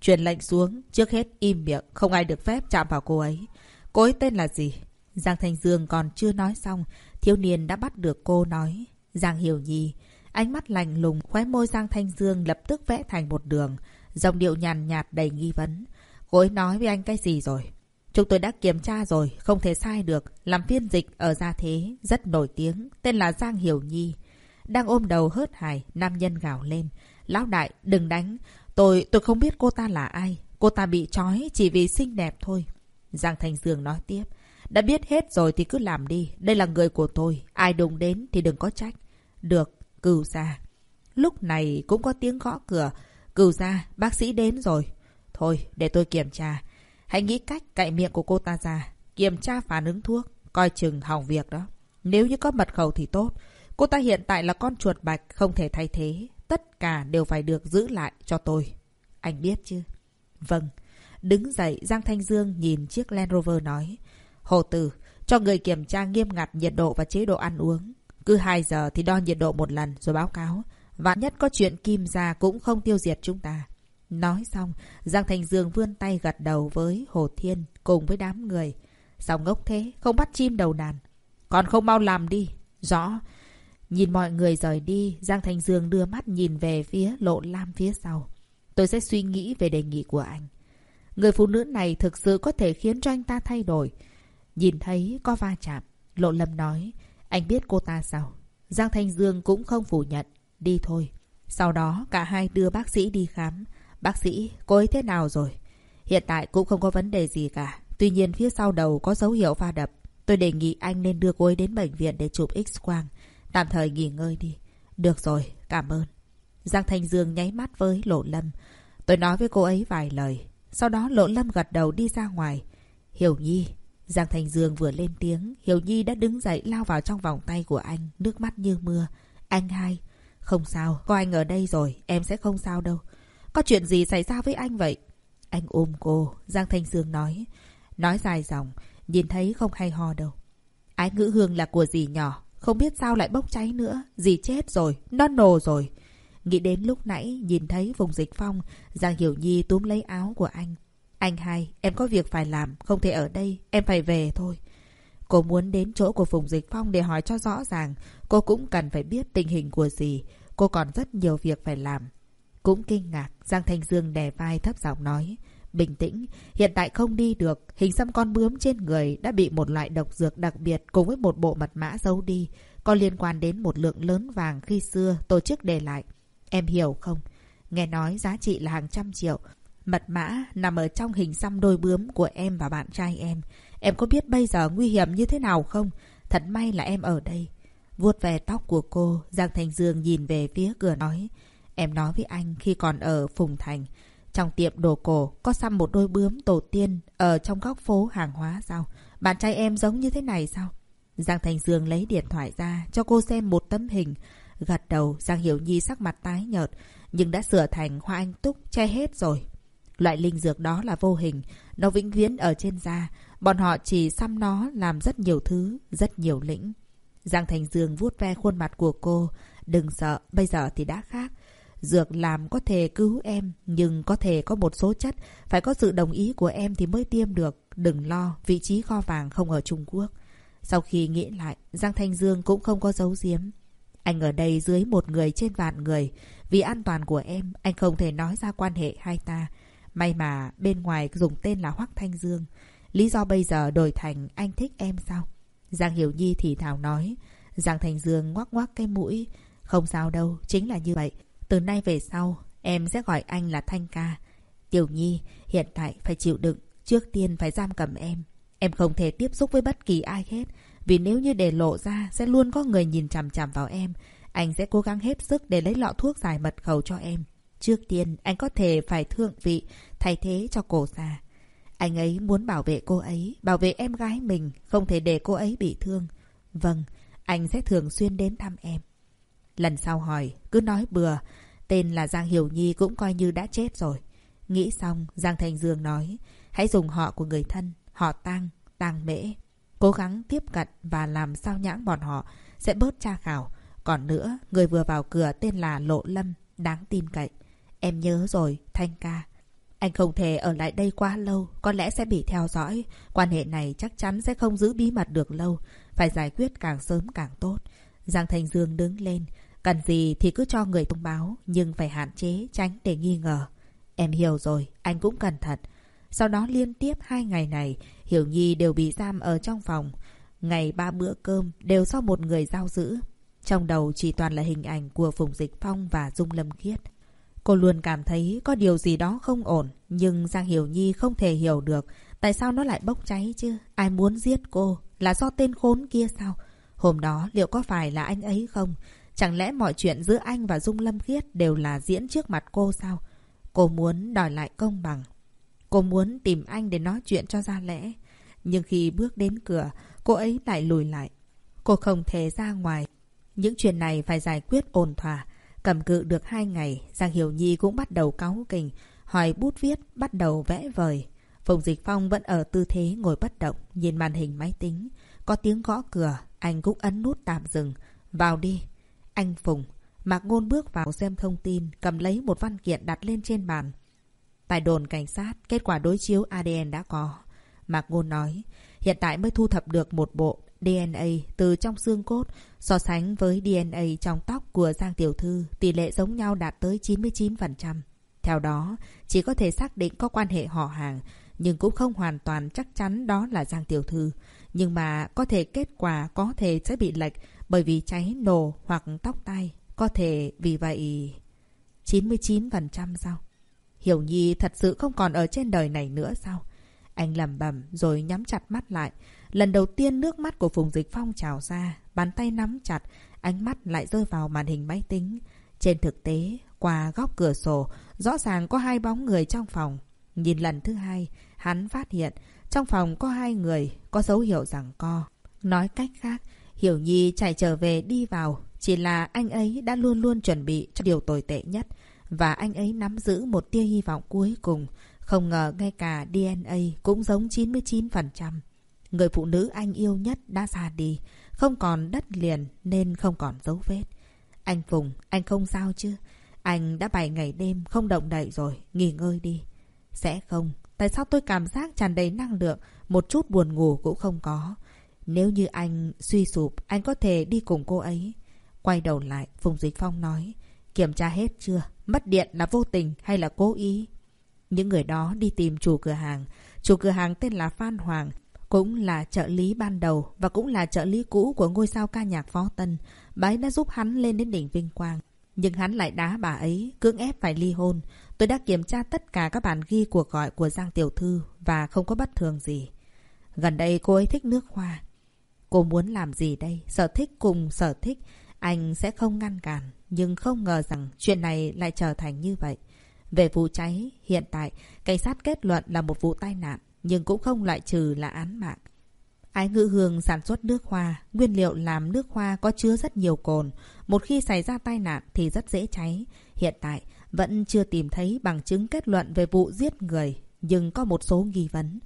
Truyền lệnh xuống, trước hết im miệng, không ai được phép chạm vào cô ấy. Cô ấy tên là gì? Giang Thanh Dương còn chưa nói xong, thiếu niên đã bắt được cô nói. Giang Hiểu Nhi, ánh mắt lạnh lùng, khóe môi Giang Thanh Dương lập tức vẽ thành một đường. Dòng điệu nhàn nhạt đầy nghi vấn. Cô ấy nói với anh cái gì rồi? Chúng tôi đã kiểm tra rồi, không thể sai được. Làm phiên dịch ở Gia Thế, rất nổi tiếng, tên là Giang Hiểu Nhi. Đang ôm đầu hớt hải, nam nhân gào lên. Lão đại, đừng đánh. Tôi, tôi không biết cô ta là ai. Cô ta bị trói chỉ vì xinh đẹp thôi. Giang thành Dương nói tiếp. Đã biết hết rồi thì cứ làm đi. Đây là người của tôi. Ai đụng đến thì đừng có trách. Được, cừu ra. Lúc này cũng có tiếng gõ cửa. cừu ra, bác sĩ đến rồi. Thôi, để tôi kiểm tra. Hãy nghĩ cách cạy miệng của cô ta ra. Kiểm tra phản ứng thuốc. Coi chừng hỏng việc đó. Nếu như có mật khẩu thì tốt. Cô ta hiện tại là con chuột bạch, không thể thay thế. Tất cả đều phải được giữ lại cho tôi. Anh biết chứ? Vâng. Đứng dậy, Giang Thanh Dương nhìn chiếc Land Rover nói. Hồ Tử, cho người kiểm tra nghiêm ngặt nhiệt độ và chế độ ăn uống. Cứ 2 giờ thì đo nhiệt độ một lần rồi báo cáo. Vạn nhất có chuyện kim ra cũng không tiêu diệt chúng ta. Nói xong, Giang Thành Dương vươn tay gật đầu với Hồ Thiên cùng với đám người. Sao ngốc thế, không bắt chim đầu đàn. Còn không mau làm đi. Rõ. Nhìn mọi người rời đi, Giang Thành Dương đưa mắt nhìn về phía lộ lam phía sau. Tôi sẽ suy nghĩ về đề nghị của anh. Người phụ nữ này thực sự có thể khiến cho anh ta thay đổi. Nhìn thấy có va chạm, lộ lâm nói, anh biết cô ta sao? Giang Thanh Dương cũng không phủ nhận. Đi thôi. Sau đó cả hai đưa bác sĩ đi khám. Bác sĩ, cô ấy thế nào rồi? Hiện tại cũng không có vấn đề gì cả. Tuy nhiên phía sau đầu có dấu hiệu va đập. Tôi đề nghị anh nên đưa cô ấy đến bệnh viện để chụp x-quang. Tạm thời nghỉ ngơi đi. Được rồi, cảm ơn. Giang Thanh Dương nháy mắt với Lộ Lâm. Tôi nói với cô ấy vài lời. Sau đó Lộ Lâm gật đầu đi ra ngoài. Hiểu Nhi, Giang Thành Dương vừa lên tiếng, Hiểu Nhi đã đứng dậy lao vào trong vòng tay của anh, nước mắt như mưa. Anh hai, không sao, có anh ở đây rồi, em sẽ không sao đâu. Có chuyện gì xảy ra với anh vậy? Anh ôm cô, Giang Thanh Dương nói. Nói dài dòng, nhìn thấy không hay ho đâu. Ái ngữ hương là của gì nhỏ, không biết sao lại bốc cháy nữa. Dì chết rồi, nó nổ rồi. Nghĩ đến lúc nãy nhìn thấy vùng dịch phong, Giang Hiểu Nhi túm lấy áo của anh. Anh hai, em có việc phải làm, không thể ở đây, em phải về thôi. Cô muốn đến chỗ của Phùng Dịch Phong để hỏi cho rõ ràng. Cô cũng cần phải biết tình hình của gì. Cô còn rất nhiều việc phải làm. Cũng kinh ngạc, Giang Thanh Dương đè vai thấp giọng nói. Bình tĩnh, hiện tại không đi được. Hình xăm con bướm trên người đã bị một loại độc dược đặc biệt cùng với một bộ mật mã giấu đi. Có liên quan đến một lượng lớn vàng khi xưa tổ chức để lại. Em hiểu không? Nghe nói giá trị là hàng trăm triệu. Mật mã nằm ở trong hình xăm đôi bướm của em và bạn trai em. Em có biết bây giờ nguy hiểm như thế nào không? Thật may là em ở đây. Vuốt về tóc của cô, Giang Thành Dương nhìn về phía cửa nói. Em nói với anh khi còn ở Phùng Thành. Trong tiệm đồ cổ có xăm một đôi bướm tổ tiên ở trong góc phố hàng hóa sao? Bạn trai em giống như thế này sao? Giang Thành Dương lấy điện thoại ra cho cô xem một tấm hình. Gật đầu, Giang Hiểu Nhi sắc mặt tái nhợt, nhưng đã sửa thành hoa anh túc che hết rồi. Loại linh dược đó là vô hình, nó vĩnh viễn ở trên da. Bọn họ chỉ xăm nó làm rất nhiều thứ, rất nhiều lĩnh. Giang Thành Dương vuốt ve khuôn mặt của cô. Đừng sợ, bây giờ thì đã khác. Dược làm có thể cứu em, nhưng có thể có một số chất. Phải có sự đồng ý của em thì mới tiêm được. Đừng lo, vị trí kho vàng không ở Trung Quốc. Sau khi nghĩ lại, Giang Thanh Dương cũng không có giấu giếm. Anh ở đây dưới một người trên vạn người. Vì an toàn của em, anh không thể nói ra quan hệ hai ta. May mà bên ngoài dùng tên là Hoắc Thanh Dương. Lý do bây giờ đổi thành anh thích em sao? Giang Hiểu Nhi thì thảo nói. Giang Thành Dương ngoắc ngoắc cái mũi. Không sao đâu, chính là như vậy. Từ nay về sau, em sẽ gọi anh là Thanh ca. Tiểu Nhi, hiện tại phải chịu đựng. Trước tiên phải giam cầm em. Em không thể tiếp xúc với bất kỳ ai hết. Vì nếu như để lộ ra, sẽ luôn có người nhìn chằm chằm vào em. Anh sẽ cố gắng hết sức để lấy lọ thuốc giải mật khẩu cho em. Trước tiên, anh có thể phải thượng vị, thay thế cho cổ già. Anh ấy muốn bảo vệ cô ấy, bảo vệ em gái mình, không thể để cô ấy bị thương. Vâng, anh sẽ thường xuyên đến thăm em. Lần sau hỏi, cứ nói bừa, tên là Giang Hiểu Nhi cũng coi như đã chết rồi. Nghĩ xong, Giang Thành Dương nói, hãy dùng họ của người thân, họ tang, tang mễ. Cố gắng tiếp cận và làm sao nhãng bọn họ sẽ bớt tra khảo. Còn nữa, người vừa vào cửa tên là Lộ Lâm, đáng tin cậy. Em nhớ rồi, Thanh ca. Anh không thể ở lại đây quá lâu, có lẽ sẽ bị theo dõi. Quan hệ này chắc chắn sẽ không giữ bí mật được lâu. Phải giải quyết càng sớm càng tốt. Giang Thành Dương đứng lên. Cần gì thì cứ cho người thông báo, nhưng phải hạn chế, tránh để nghi ngờ. Em hiểu rồi, anh cũng cẩn thận. Sau đó liên tiếp hai ngày này, Hiểu Nhi đều bị giam ở trong phòng. Ngày ba bữa cơm đều do một người giao giữ. Trong đầu chỉ toàn là hình ảnh của Phùng Dịch Phong và Dung Lâm Khiết. Cô luôn cảm thấy có điều gì đó không ổn, nhưng Giang Hiểu Nhi không thể hiểu được tại sao nó lại bốc cháy chứ. Ai muốn giết cô? Là do tên khốn kia sao? Hôm đó liệu có phải là anh ấy không? Chẳng lẽ mọi chuyện giữa anh và Dung Lâm Khiết đều là diễn trước mặt cô sao? Cô muốn đòi lại công bằng. Cô muốn tìm anh để nói chuyện cho ra lẽ. Nhưng khi bước đến cửa, cô ấy lại lùi lại. Cô không thể ra ngoài. Những chuyện này phải giải quyết ổn thỏa. Cầm cự được hai ngày, Giang Hiểu Nhi cũng bắt đầu cáu kình, hỏi bút viết, bắt đầu vẽ vời. Phùng Dịch Phong vẫn ở tư thế ngồi bất động, nhìn màn hình máy tính. Có tiếng gõ cửa, anh cũng ấn nút tạm dừng. Vào đi. Anh Phùng. Mạc Ngôn bước vào xem thông tin, cầm lấy một văn kiện đặt lên trên bàn. Tại đồn cảnh sát, kết quả đối chiếu ADN đã có. Mạc Ngôn nói, hiện tại mới thu thập được một bộ DNA từ trong xương cốt so sánh với DNA trong tóc của Giang Tiểu Thư, tỷ lệ giống nhau đạt tới 99%. Theo đó, chỉ có thể xác định có quan hệ họ hàng, nhưng cũng không hoàn toàn chắc chắn đó là Giang Tiểu Thư. Nhưng mà có thể kết quả có thể sẽ bị lệch bởi vì cháy nổ hoặc tóc tai. Có thể vì vậy... 99% sao? Hiểu Nhi thật sự không còn ở trên đời này nữa sao? Anh lầm bầm rồi nhắm chặt mắt lại. Lần đầu tiên nước mắt của Phùng Dịch Phong trào ra, bàn tay nắm chặt, ánh mắt lại rơi vào màn hình máy tính. Trên thực tế, qua góc cửa sổ, rõ ràng có hai bóng người trong phòng. Nhìn lần thứ hai, hắn phát hiện Trong phòng có hai người, có dấu hiệu rằng co. Nói cách khác, Hiểu Nhi chạy trở về đi vào. Chỉ là anh ấy đã luôn luôn chuẩn bị cho điều tồi tệ nhất. Và anh ấy nắm giữ một tia hy vọng cuối cùng. Không ngờ ngay cả DNA cũng giống 99%. Người phụ nữ anh yêu nhất đã ra đi. Không còn đất liền nên không còn dấu vết. Anh Phùng, anh không sao chứ? Anh đã bảy ngày đêm không động đậy rồi, nghỉ ngơi đi. Sẽ không, tại sao tôi cảm giác tràn đầy năng lượng, một chút buồn ngủ cũng không có. Nếu như anh suy sụp, anh có thể đi cùng cô ấy. Quay đầu lại, Phùng Dịch Phong nói, kiểm tra hết chưa? Mất điện là vô tình hay là cố ý? Những người đó đi tìm chủ cửa hàng. Chủ cửa hàng tên là Phan Hoàng, cũng là trợ lý ban đầu và cũng là trợ lý cũ của ngôi sao ca nhạc Phó Tân. Bà ấy đã giúp hắn lên đến đỉnh vinh quang. Nhưng hắn lại đá bà ấy, cưỡng ép phải ly hôn. Tôi đã kiểm tra tất cả các bản ghi cuộc gọi của Giang Tiểu Thư và không có bất thường gì. Gần đây cô ấy thích nước hoa. Cô muốn làm gì đây? Sở thích cùng sở thích. Anh sẽ không ngăn cản. Nhưng không ngờ rằng chuyện này lại trở thành như vậy. Về vụ cháy, hiện tại, cảnh sát kết luận là một vụ tai nạn, nhưng cũng không loại trừ là án mạng. Ái ngữ hương sản xuất nước hoa, nguyên liệu làm nước hoa có chứa rất nhiều cồn. Một khi xảy ra tai nạn thì rất dễ cháy. Hiện tại, vẫn chưa tìm thấy bằng chứng kết luận về vụ giết người, nhưng có một số nghi vấn.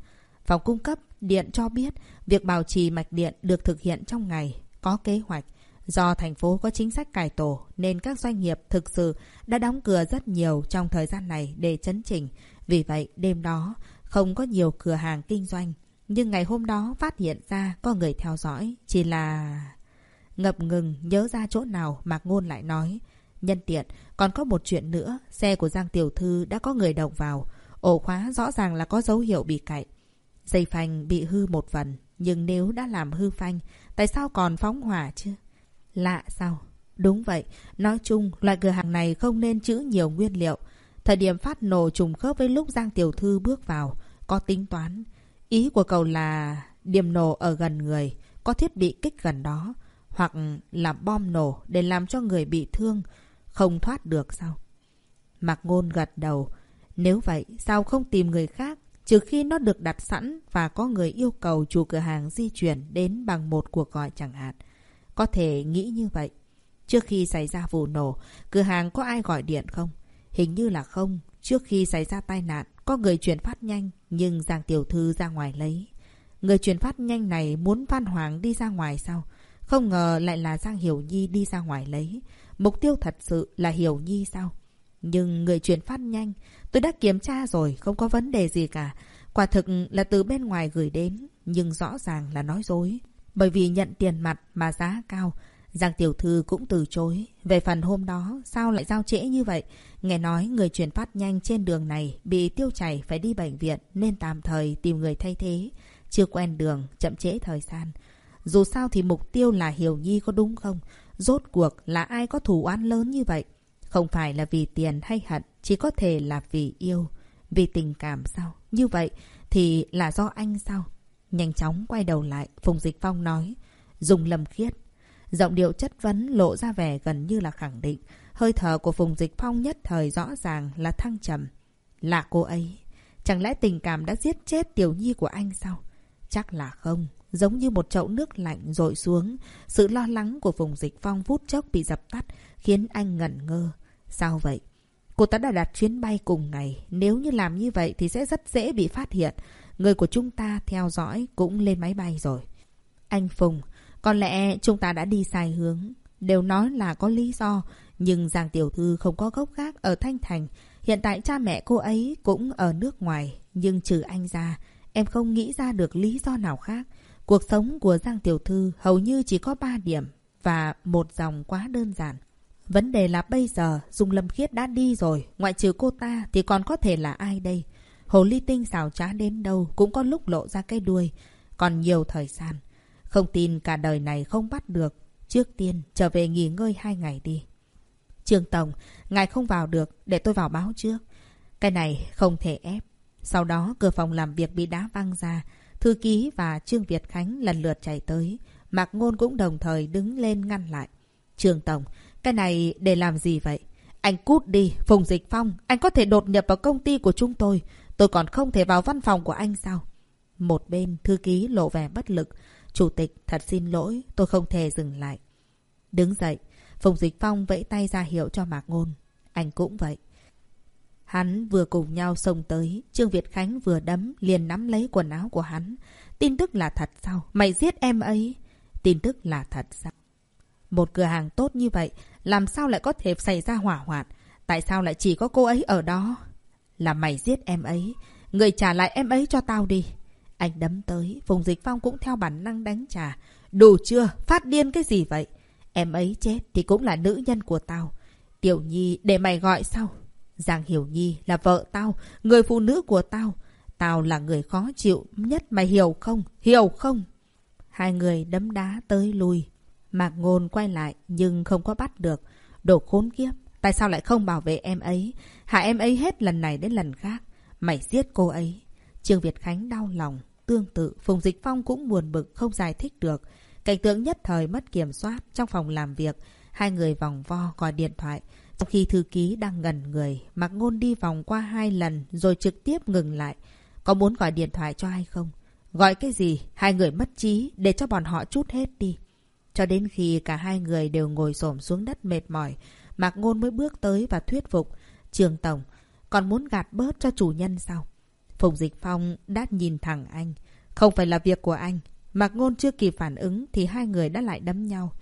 Phòng cung cấp điện cho biết việc bảo trì mạch điện được thực hiện trong ngày, có kế hoạch. Do thành phố có chính sách cải tổ nên các doanh nghiệp thực sự đã đóng cửa rất nhiều trong thời gian này để chấn chỉnh. Vì vậy, đêm đó không có nhiều cửa hàng kinh doanh. Nhưng ngày hôm đó phát hiện ra có người theo dõi, chỉ là... Ngập ngừng nhớ ra chỗ nào Mạc Ngôn lại nói. Nhân tiện, còn có một chuyện nữa, xe của Giang Tiểu Thư đã có người động vào. Ổ khóa rõ ràng là có dấu hiệu bị cậy. Dây phanh bị hư một phần, nhưng nếu đã làm hư phanh, tại sao còn phóng hỏa chứ? Lạ sao? Đúng vậy, nói chung, loại cửa hàng này không nên chữ nhiều nguyên liệu. Thời điểm phát nổ trùng khớp với lúc Giang Tiểu Thư bước vào, có tính toán. Ý của cậu là điểm nổ ở gần người, có thiết bị kích gần đó, hoặc là bom nổ để làm cho người bị thương, không thoát được sao? Mạc Ngôn gật đầu. Nếu vậy, sao không tìm người khác, trừ khi nó được đặt sẵn và có người yêu cầu chủ cửa hàng di chuyển đến bằng một cuộc gọi chẳng hạn. Có thể nghĩ như vậy. Trước khi xảy ra vụ nổ, cửa hàng có ai gọi điện không? Hình như là không. Trước khi xảy ra tai nạn, có người chuyển phát nhanh, nhưng Giang Tiểu Thư ra ngoài lấy. Người chuyển phát nhanh này muốn Phan Hoàng đi ra ngoài sao? Không ngờ lại là Giang Hiểu Nhi đi ra ngoài lấy. Mục tiêu thật sự là Hiểu Nhi sao? Nhưng người chuyển phát nhanh, tôi đã kiểm tra rồi, không có vấn đề gì cả. Quả thực là từ bên ngoài gửi đến, nhưng rõ ràng là nói dối. Bởi vì nhận tiền mặt mà giá cao, Giang Tiểu Thư cũng từ chối. Về phần hôm đó, sao lại giao trễ như vậy? Nghe nói người chuyển phát nhanh trên đường này bị tiêu chảy phải đi bệnh viện nên tạm thời tìm người thay thế. Chưa quen đường, chậm trễ thời gian. Dù sao thì mục tiêu là Hiểu Nhi có đúng không? Rốt cuộc là ai có thù oán lớn như vậy? Không phải là vì tiền hay hận, chỉ có thể là vì yêu. Vì tình cảm sao? Như vậy thì là do anh sao? Nhanh chóng quay đầu lại, Phùng Dịch Phong nói. Dùng lầm khiết. Giọng điệu chất vấn lộ ra vẻ gần như là khẳng định. Hơi thở của Phùng Dịch Phong nhất thời rõ ràng là thăng trầm. Là cô ấy. Chẳng lẽ tình cảm đã giết chết tiểu nhi của anh sao? Chắc là không. Giống như một chậu nước lạnh rội xuống. Sự lo lắng của Phùng Dịch Phong phút chốc bị dập tắt, khiến anh ngẩn ngơ. Sao vậy? Cô ta đã đặt chuyến bay cùng ngày. Nếu như làm như vậy thì sẽ rất dễ bị phát hiện. Người của chúng ta theo dõi cũng lên máy bay rồi. Anh Phùng, có lẽ chúng ta đã đi sai hướng. Đều nói là có lý do. Nhưng Giang Tiểu Thư không có gốc gác ở Thanh Thành. Hiện tại cha mẹ cô ấy cũng ở nước ngoài. Nhưng trừ anh ra, em không nghĩ ra được lý do nào khác. Cuộc sống của Giang Tiểu Thư hầu như chỉ có 3 điểm và một dòng quá đơn giản. Vấn đề là bây giờ Dung Lâm Khiết đã đi rồi, ngoại trừ cô ta thì còn có thể là ai đây? Hồ ly tinh xào trá đến đâu cũng có lúc lộ ra cái đuôi. Còn nhiều thời gian. Không tin cả đời này không bắt được. Trước tiên trở về nghỉ ngơi hai ngày đi. Trương Tổng, ngài không vào được, để tôi vào báo trước. Cái này không thể ép. Sau đó cửa phòng làm việc bị đá văng ra. Thư ký và Trương Việt Khánh lần lượt chạy tới. Mạc Ngôn cũng đồng thời đứng lên ngăn lại. Trương Tổng, cái này để làm gì vậy? Anh cút đi, Phùng Dịch Phong. Anh có thể đột nhập vào công ty của chúng tôi. Tôi còn không thể vào văn phòng của anh sao? Một bên, thư ký lộ vẻ bất lực. Chủ tịch, thật xin lỗi, tôi không thể dừng lại. Đứng dậy, Phùng Dịch Phong vẫy tay ra hiệu cho Mạc Ngôn. Anh cũng vậy. Hắn vừa cùng nhau xông tới, Trương Việt Khánh vừa đấm, liền nắm lấy quần áo của hắn. Tin tức là thật sao? Mày giết em ấy. Tin tức là thật sao? Một cửa hàng tốt như vậy, làm sao lại có thể xảy ra hỏa hoạn? Tại sao lại chỉ có cô ấy ở đó? Là mày giết em ấy. Người trả lại em ấy cho tao đi. Anh đấm tới, Phùng Dịch Phong cũng theo bản năng đánh trả. Đủ chưa? Phát điên cái gì vậy? Em ấy chết thì cũng là nữ nhân của tao. Tiểu Nhi để mày gọi sao? Giang Hiểu Nhi là vợ tao, người phụ nữ của tao. Tao là người khó chịu nhất mày hiểu không? Hiểu không? Hai người đấm đá tới lui. Mạc Ngôn quay lại nhưng không có bắt được. Đồ khốn kiếp. Tại sao lại không bảo vệ em ấy? Hạ em ấy hết lần này đến lần khác. Mày giết cô ấy. Trương Việt Khánh đau lòng. Tương tự, Phùng Dịch Phong cũng buồn bực không giải thích được. Cảnh tượng nhất thời mất kiểm soát trong phòng làm việc. Hai người vòng vo gọi điện thoại. Trong khi thư ký đang gần người, Mạc Ngôn đi vòng qua hai lần rồi trực tiếp ngừng lại. Có muốn gọi điện thoại cho ai không? Gọi cái gì? Hai người mất trí để cho bọn họ chút hết đi. Cho đến khi cả hai người đều ngồi xổm xuống đất mệt mỏi, Mạc Ngôn mới bước tới và thuyết phục. Trường Tổng, còn muốn gạt bớt cho chủ nhân sao? Phùng Dịch Phong đã nhìn thẳng anh. Không phải là việc của anh. Mạc Ngôn chưa kịp phản ứng thì hai người đã lại đấm nhau.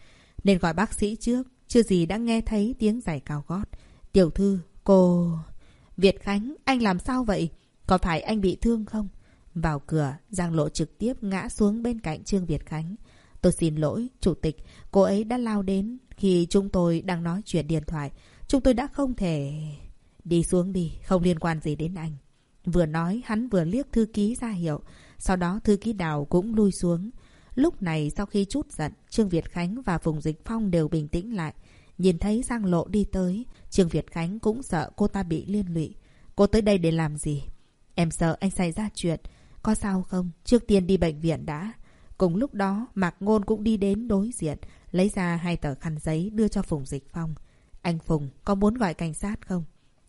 Nên gọi bác sĩ trước. Chưa gì đã nghe thấy tiếng giày cao gót. Tiểu thư, cô... Việt Khánh, anh làm sao vậy? Có phải anh bị thương không? Vào cửa, Giang Lộ trực tiếp ngã xuống bên cạnh Trương Việt Khánh. Tôi xin lỗi, Chủ tịch. Cô ấy đã lao đến khi chúng tôi đang nói chuyện điện thoại. Chúng tôi đã không thể... Đi xuống đi, không liên quan gì đến anh. Vừa nói, hắn vừa liếc thư ký ra hiệu. Sau đó thư ký đào cũng lui xuống. Lúc này sau khi chút giận, Trương Việt Khánh và Phùng Dịch Phong đều bình tĩnh lại. Nhìn thấy Giang Lộ đi tới, Trương Việt Khánh cũng sợ cô ta bị liên lụy. Cô tới đây để làm gì? Em sợ anh xảy ra chuyện. Có sao không? Trước tiên đi bệnh viện đã. Cùng lúc đó, Mạc Ngôn cũng đi đến đối diện, lấy ra hai tờ khăn giấy đưa cho Phùng Dịch Phong. Anh Phùng, có muốn gọi cảnh sát không?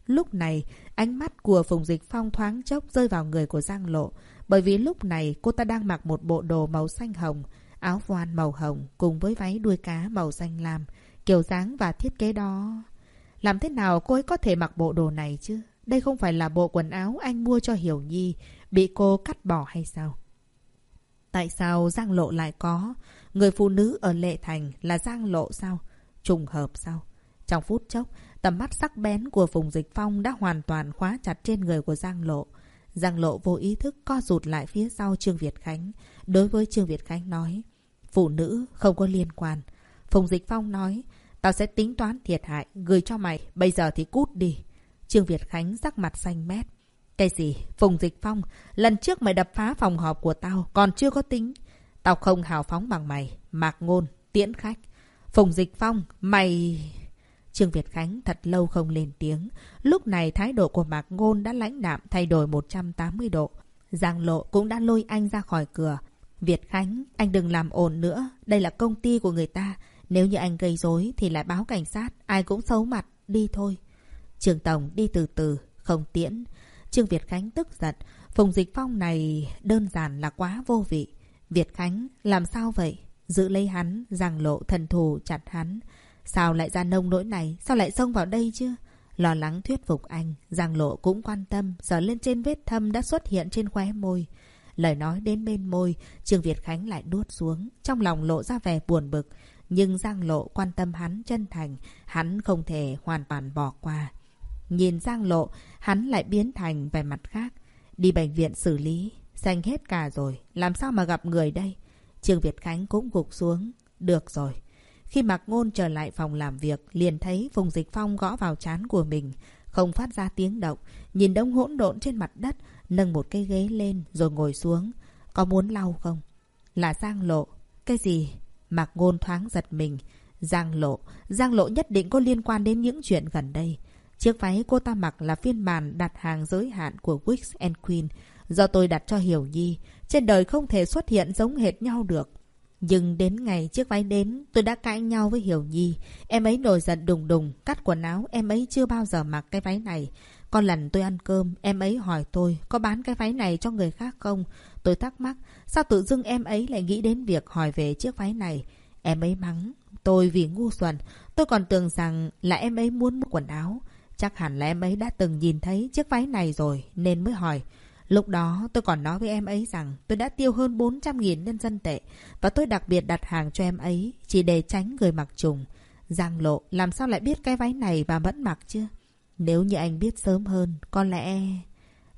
Lúc này, ánh mắt của Phùng Dịch Phong thoáng chốc rơi vào người của Giang Lộ. Bởi vì lúc này cô ta đang mặc một bộ đồ màu xanh hồng, áo voan màu hồng cùng với váy đuôi cá màu xanh lam. Kiểu dáng và thiết kế đó... Làm thế nào cô ấy có thể mặc bộ đồ này chứ? Đây không phải là bộ quần áo anh mua cho Hiểu Nhi, bị cô cắt bỏ hay sao? Tại sao Giang Lộ lại có? Người phụ nữ ở Lệ Thành là Giang Lộ sao? Trùng hợp sao? Trong phút chốc, tầm mắt sắc bén của Phùng Dịch Phong đã hoàn toàn khóa chặt trên người của Giang Lộ. Giang Lộ vô ý thức co rụt lại phía sau Trương Việt Khánh. Đối với Trương Việt Khánh nói, phụ nữ không có liên quan. Phùng Dịch Phong nói, tao sẽ tính toán thiệt hại, gửi cho mày, bây giờ thì cút đi. Trương Việt Khánh sắc mặt xanh mét. Cái gì? Phùng Dịch Phong, lần trước mày đập phá phòng họp của tao, còn chưa có tính. Tao không hào phóng bằng mày. Mạc Ngôn, tiễn khách. Phùng Dịch Phong, mày... Trương Việt Khánh thật lâu không lên tiếng. Lúc này thái độ của Mạc Ngôn đã lãnh đạm thay đổi 180 độ. Giang Lộ cũng đã lôi anh ra khỏi cửa. Việt Khánh, anh đừng làm ồn nữa. Đây là công ty của người ta. Nếu như anh gây rối thì lại báo cảnh sát. Ai cũng xấu mặt. Đi thôi. Trường Tổng đi từ từ, không tiễn. Trương Việt Khánh tức giận. Phùng Dịch Phong này đơn giản là quá vô vị. Việt Khánh, làm sao vậy? Giữ lấy hắn, giằng lộ thần thù chặt hắn. Sao lại ra nông nỗi này? Sao lại xông vào đây chứ? Lo lắng thuyết phục anh, Giang Lộ cũng quan tâm, giờ lên trên vết thâm đã xuất hiện trên khóe môi. Lời nói đến bên môi, Trương Việt Khánh lại nuốt xuống, trong lòng lộ ra vẻ buồn bực. Nhưng Giang Lộ quan tâm hắn chân thành, hắn không thể hoàn toàn bỏ qua. Nhìn Giang Lộ, hắn lại biến thành vẻ mặt khác. Đi bệnh viện xử lý, xanh hết cả rồi, làm sao mà gặp người đây? Trương Việt Khánh cũng gục xuống. Được rồi. Khi Mạc Ngôn trở lại phòng làm việc, liền thấy Phùng Dịch Phong gõ vào chán của mình, không phát ra tiếng động, nhìn đống hỗn độn trên mặt đất, nâng một cây ghế lên rồi ngồi xuống. Có muốn lau không? Là Giang Lộ. Cái gì? Mạc Ngôn thoáng giật mình. Giang Lộ. Giang Lộ nhất định có liên quan đến những chuyện gần đây. Chiếc váy cô ta mặc là phiên bản đặt hàng giới hạn của Wix and Queen. Do tôi đặt cho Hiểu Nhi. Trên đời không thể xuất hiện giống hệt nhau được. Nhưng đến ngày chiếc váy đến, tôi đã cãi nhau với Hiểu Nhi. Em ấy nổi giận đùng đùng, cắt quần áo, em ấy chưa bao giờ mặc cái váy này. Có lần tôi ăn cơm, em ấy hỏi tôi có bán cái váy này cho người khác không? Tôi thắc mắc, sao tự dưng em ấy lại nghĩ đến việc hỏi về chiếc váy này? Em ấy mắng, tôi vì ngu xuẩn. Tôi còn tưởng rằng là em ấy muốn mua quần áo. Chắc hẳn là em ấy đã từng nhìn thấy chiếc váy này rồi nên mới hỏi. Lúc đó tôi còn nói với em ấy rằng tôi đã tiêu hơn 400.000 nhân dân tệ và tôi đặc biệt đặt hàng cho em ấy chỉ để tránh người mặc trùng. Giang lộ làm sao lại biết cái váy này và vẫn mặc chứ? Nếu như anh biết sớm hơn, có lẽ...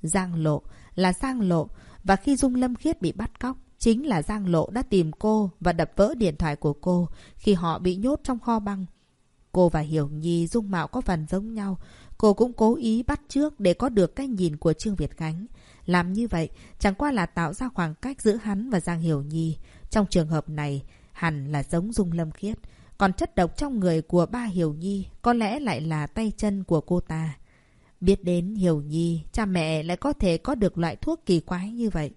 Giang lộ là Giang lộ và khi Dung Lâm Khiết bị bắt cóc, chính là Giang lộ đã tìm cô và đập vỡ điện thoại của cô khi họ bị nhốt trong kho băng. Cô và Hiểu Nhi dung mạo có phần giống nhau. Cô cũng cố ý bắt trước để có được cái nhìn của Trương Việt Khánh. Làm như vậy chẳng qua là tạo ra khoảng cách giữa hắn và Giang Hiểu Nhi. Trong trường hợp này, hẳn là giống Dung Lâm Khiết. Còn chất độc trong người của ba Hiểu Nhi có lẽ lại là tay chân của cô ta. Biết đến Hiểu Nhi, cha mẹ lại có thể có được loại thuốc kỳ quái như vậy.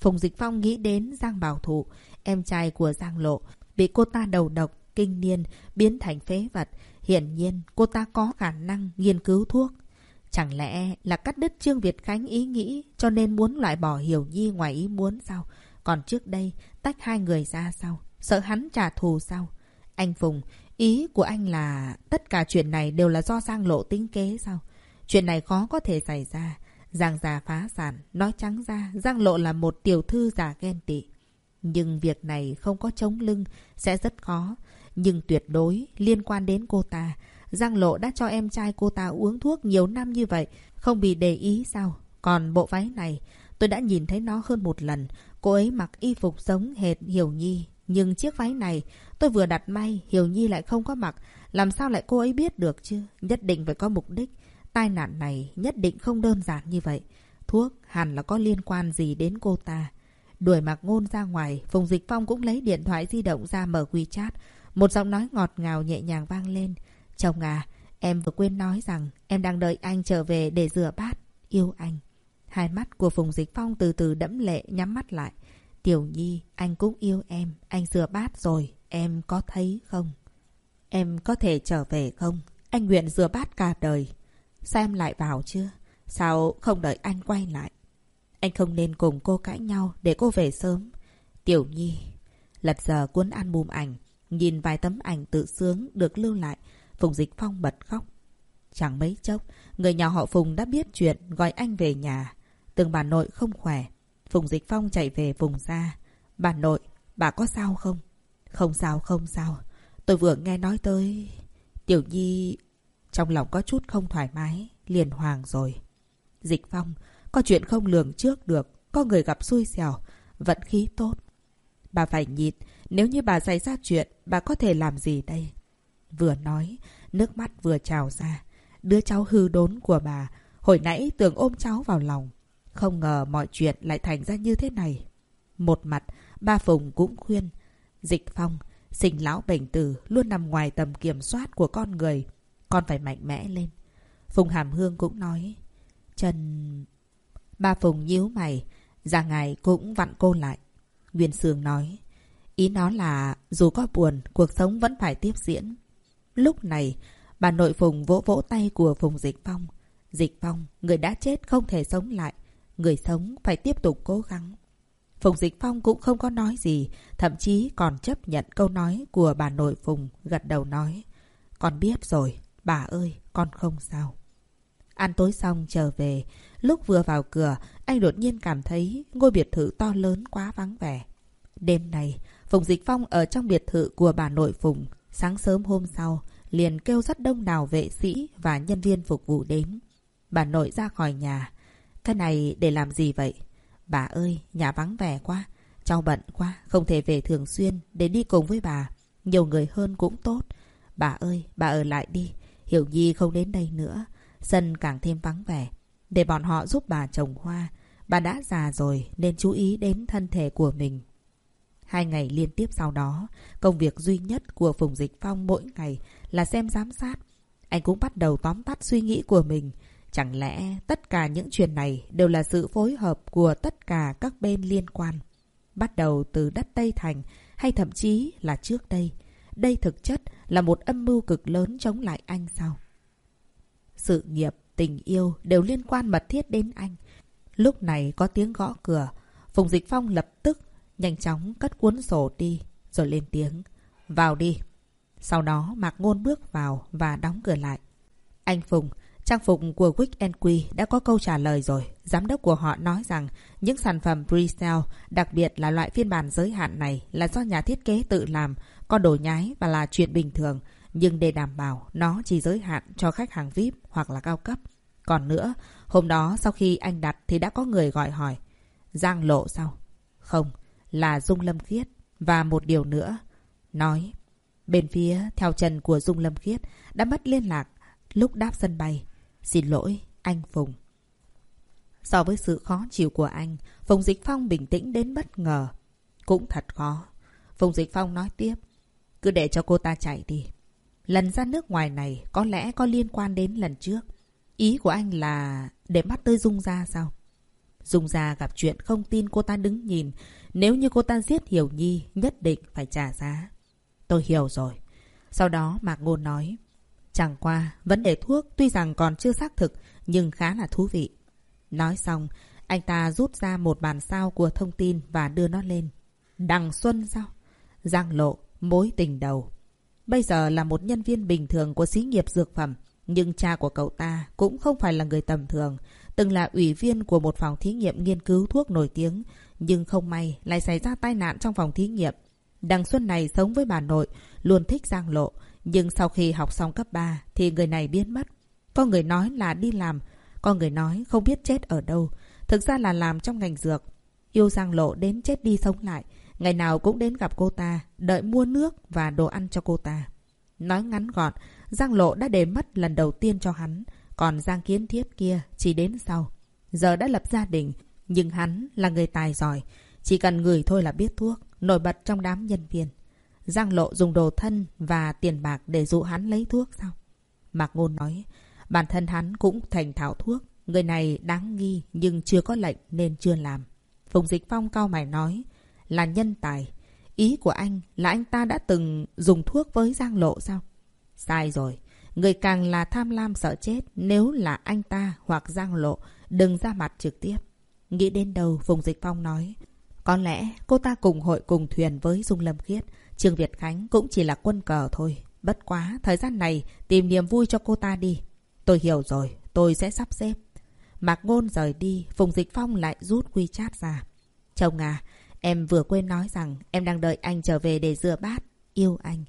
Phùng Dịch Phong nghĩ đến Giang Bảo Thụ, em trai của Giang Lộ, bị cô ta đầu độc, kinh niên, biến thành phế vật. Hiển nhiên, cô ta có khả năng nghiên cứu thuốc. Chẳng lẽ là cắt đứt Trương Việt Khánh ý nghĩ cho nên muốn loại bỏ Hiểu Nhi ngoài ý muốn sao? Còn trước đây, tách hai người ra sao? Sợ hắn trả thù sao? Anh Phùng, ý của anh là tất cả chuyện này đều là do Giang Lộ tính kế sao? Chuyện này khó có thể xảy ra. Giang già phá sản, nói trắng ra, Giang Lộ là một tiểu thư già ghen tị. Nhưng việc này không có chống lưng, sẽ rất khó. Nhưng tuyệt đối liên quan đến cô ta. Giang Lộ đã cho em trai cô ta uống thuốc nhiều năm như vậy, không bị để ý sao? Còn bộ váy này, tôi đã nhìn thấy nó hơn một lần. Cô ấy mặc y phục giống hệt Hiểu Nhi. Nhưng chiếc váy này, tôi vừa đặt may, Hiểu Nhi lại không có mặc. Làm sao lại cô ấy biết được chứ? Nhất định phải có mục đích. Tai nạn này nhất định không đơn giản như vậy. Thuốc hẳn là có liên quan gì đến cô ta. Đuổi mặc ngôn ra ngoài, Phùng Dịch Phong cũng lấy điện thoại di động ra mở WeChat. Một giọng nói ngọt ngào nhẹ nhàng vang lên. Chồng à, em vừa quên nói rằng em đang đợi anh trở về để rửa bát. Yêu anh. Hai mắt của Phùng Dịch Phong từ từ đẫm lệ nhắm mắt lại. Tiểu Nhi, anh cũng yêu em. Anh rửa bát rồi, em có thấy không? Em có thể trở về không? Anh nguyện rửa bát cả đời. Xem lại vào chưa? Sao không đợi anh quay lại? Anh không nên cùng cô cãi nhau để cô về sớm. Tiểu Nhi, lật giờ cuốn album ảnh, nhìn vài tấm ảnh tự sướng được lưu lại, Phùng Dịch Phong bật khóc. Chẳng mấy chốc, người nhà họ Phùng đã biết chuyện gọi anh về nhà. Từng bà nội không khỏe. Phùng Dịch Phong chạy về vùng ra. Bà nội, bà có sao không? Không sao, không sao. Tôi vừa nghe nói tới... Tiểu Nhi... Trong lòng có chút không thoải mái, liền hoàng rồi. Dịch Phong, có chuyện không lường trước được, có người gặp xui xẻo, vận khí tốt. Bà phải nhịn, nếu như bà xảy ra chuyện, bà có thể làm gì đây? Vừa nói, nước mắt vừa trào ra. Đứa cháu hư đốn của bà, hồi nãy tưởng ôm cháu vào lòng. Không ngờ mọi chuyện lại thành ra như thế này. Một mặt, ba Phùng cũng khuyên. Dịch Phong, sinh lão bệnh tử luôn nằm ngoài tầm kiểm soát của con người. Con phải mạnh mẽ lên. Phùng Hàm Hương cũng nói. Trần... Ba Phùng nhíu mày. Ra ngày cũng vặn cô lại. Nguyên Sương nói. Ý nó là dù có buồn, cuộc sống vẫn phải tiếp diễn. Lúc này, bà nội Phùng vỗ vỗ tay của Phùng Dịch Phong. Dịch Phong, người đã chết không thể sống lại. Người sống phải tiếp tục cố gắng. Phùng Dịch Phong cũng không có nói gì, thậm chí còn chấp nhận câu nói của bà nội Phùng, gật đầu nói. Con biết rồi, bà ơi, con không sao. Ăn tối xong trở về, lúc vừa vào cửa, anh đột nhiên cảm thấy ngôi biệt thự to lớn quá vắng vẻ. Đêm này, Phùng Dịch Phong ở trong biệt thự của bà nội Phùng. Sáng sớm hôm sau, liền kêu rất đông đảo vệ sĩ và nhân viên phục vụ đến. Bà nội ra khỏi nhà. Cái này để làm gì vậy? Bà ơi, nhà vắng vẻ quá. Cháu bận quá, không thể về thường xuyên để đi cùng với bà. Nhiều người hơn cũng tốt. Bà ơi, bà ở lại đi. Hiểu Nhi không đến đây nữa. Sân càng thêm vắng vẻ. Để bọn họ giúp bà trồng hoa. Bà đã già rồi nên chú ý đến thân thể của mình. Hai ngày liên tiếp sau đó, công việc duy nhất của Phùng Dịch Phong mỗi ngày là xem giám sát. Anh cũng bắt đầu tóm tắt suy nghĩ của mình. Chẳng lẽ tất cả những chuyện này đều là sự phối hợp của tất cả các bên liên quan? Bắt đầu từ đất Tây Thành hay thậm chí là trước đây. Đây thực chất là một âm mưu cực lớn chống lại anh sao? Sự nghiệp, tình yêu đều liên quan mật thiết đến anh. Lúc này có tiếng gõ cửa. Phùng Dịch Phong lập tức nhanh chóng cất cuốn sổ đi rồi lên tiếng. Vào đi. Sau đó Mạc Ngôn bước vào và đóng cửa lại. Anh Phùng, trang phục của Wick Quy đã có câu trả lời rồi. Giám đốc của họ nói rằng những sản phẩm pre-sale, đặc biệt là loại phiên bản giới hạn này là do nhà thiết kế tự làm, có đồ nhái và là chuyện bình thường. Nhưng để đảm bảo nó chỉ giới hạn cho khách hàng VIP hoặc là cao cấp. Còn nữa, hôm đó sau khi anh đặt thì đã có người gọi hỏi. Giang lộ sao? Không, là Dung Lâm Khiết. Và một điều nữa. Nói, bên phía theo chân của Dung Lâm Khiết đã mất liên lạc lúc đáp sân bay. Xin lỗi, anh Phùng. So với sự khó chịu của anh, Phùng Dịch Phong bình tĩnh đến bất ngờ. Cũng thật khó. Phùng Dịch Phong nói tiếp. Cứ để cho cô ta chạy đi. Lần ra nước ngoài này có lẽ có liên quan đến lần trước. Ý của anh là để mắt tới Dung ra sao? Dung ra gặp chuyện không tin cô ta đứng nhìn. Nếu như cô ta giết Hiểu Nhi, nhất định phải trả giá. Tôi hiểu rồi. Sau đó Mạc Ngôn nói. Chẳng qua, vấn đề thuốc tuy rằng còn chưa xác thực, nhưng khá là thú vị. Nói xong, anh ta rút ra một bản sao của thông tin và đưa nó lên. Đằng Xuân sao? Giang lộ, mối tình đầu. Bây giờ là một nhân viên bình thường của xí nghiệp dược phẩm. Nhưng cha của cậu ta cũng không phải là người tầm thường. Từng là ủy viên của một phòng thí nghiệm nghiên cứu thuốc nổi tiếng. Nhưng không may lại xảy ra tai nạn trong phòng thí nghiệm. Đằng Xuân này sống với bà nội, luôn thích giang lộ. Nhưng sau khi học xong cấp 3 thì người này biến mất. Có người nói là đi làm, có người nói không biết chết ở đâu. Thực ra là làm trong ngành dược. Yêu giang lộ đến chết đi sống lại. Ngày nào cũng đến gặp cô ta, đợi mua nước và đồ ăn cho cô ta. Nói ngắn gọn, Giang Lộ đã để mất lần đầu tiên cho hắn, còn Giang Kiến Thiết kia chỉ đến sau. Giờ đã lập gia đình, nhưng hắn là người tài giỏi, chỉ cần người thôi là biết thuốc, nổi bật trong đám nhân viên. Giang Lộ dùng đồ thân và tiền bạc để dụ hắn lấy thuốc sao? Mạc Ngôn nói, bản thân hắn cũng thành thảo thuốc, người này đáng nghi nhưng chưa có lệnh nên chưa làm. Phùng Dịch Phong cao mày nói, là nhân tài. Ý của anh là anh ta đã từng dùng thuốc với Giang Lộ sao? Sai rồi. Người càng là tham lam sợ chết nếu là anh ta hoặc Giang Lộ đừng ra mặt trực tiếp. Nghĩ đến đầu Phùng Dịch Phong nói. Có lẽ cô ta cùng hội cùng thuyền với Dung Lâm Khiết. Trương Việt Khánh cũng chỉ là quân cờ thôi. Bất quá, thời gian này tìm niềm vui cho cô ta đi. Tôi hiểu rồi, tôi sẽ sắp xếp. Mạc Ngôn rời đi, Phùng Dịch Phong lại rút WeChat ra. Chồng à, Em vừa quên nói rằng em đang đợi anh trở về để rửa bát. Yêu anh.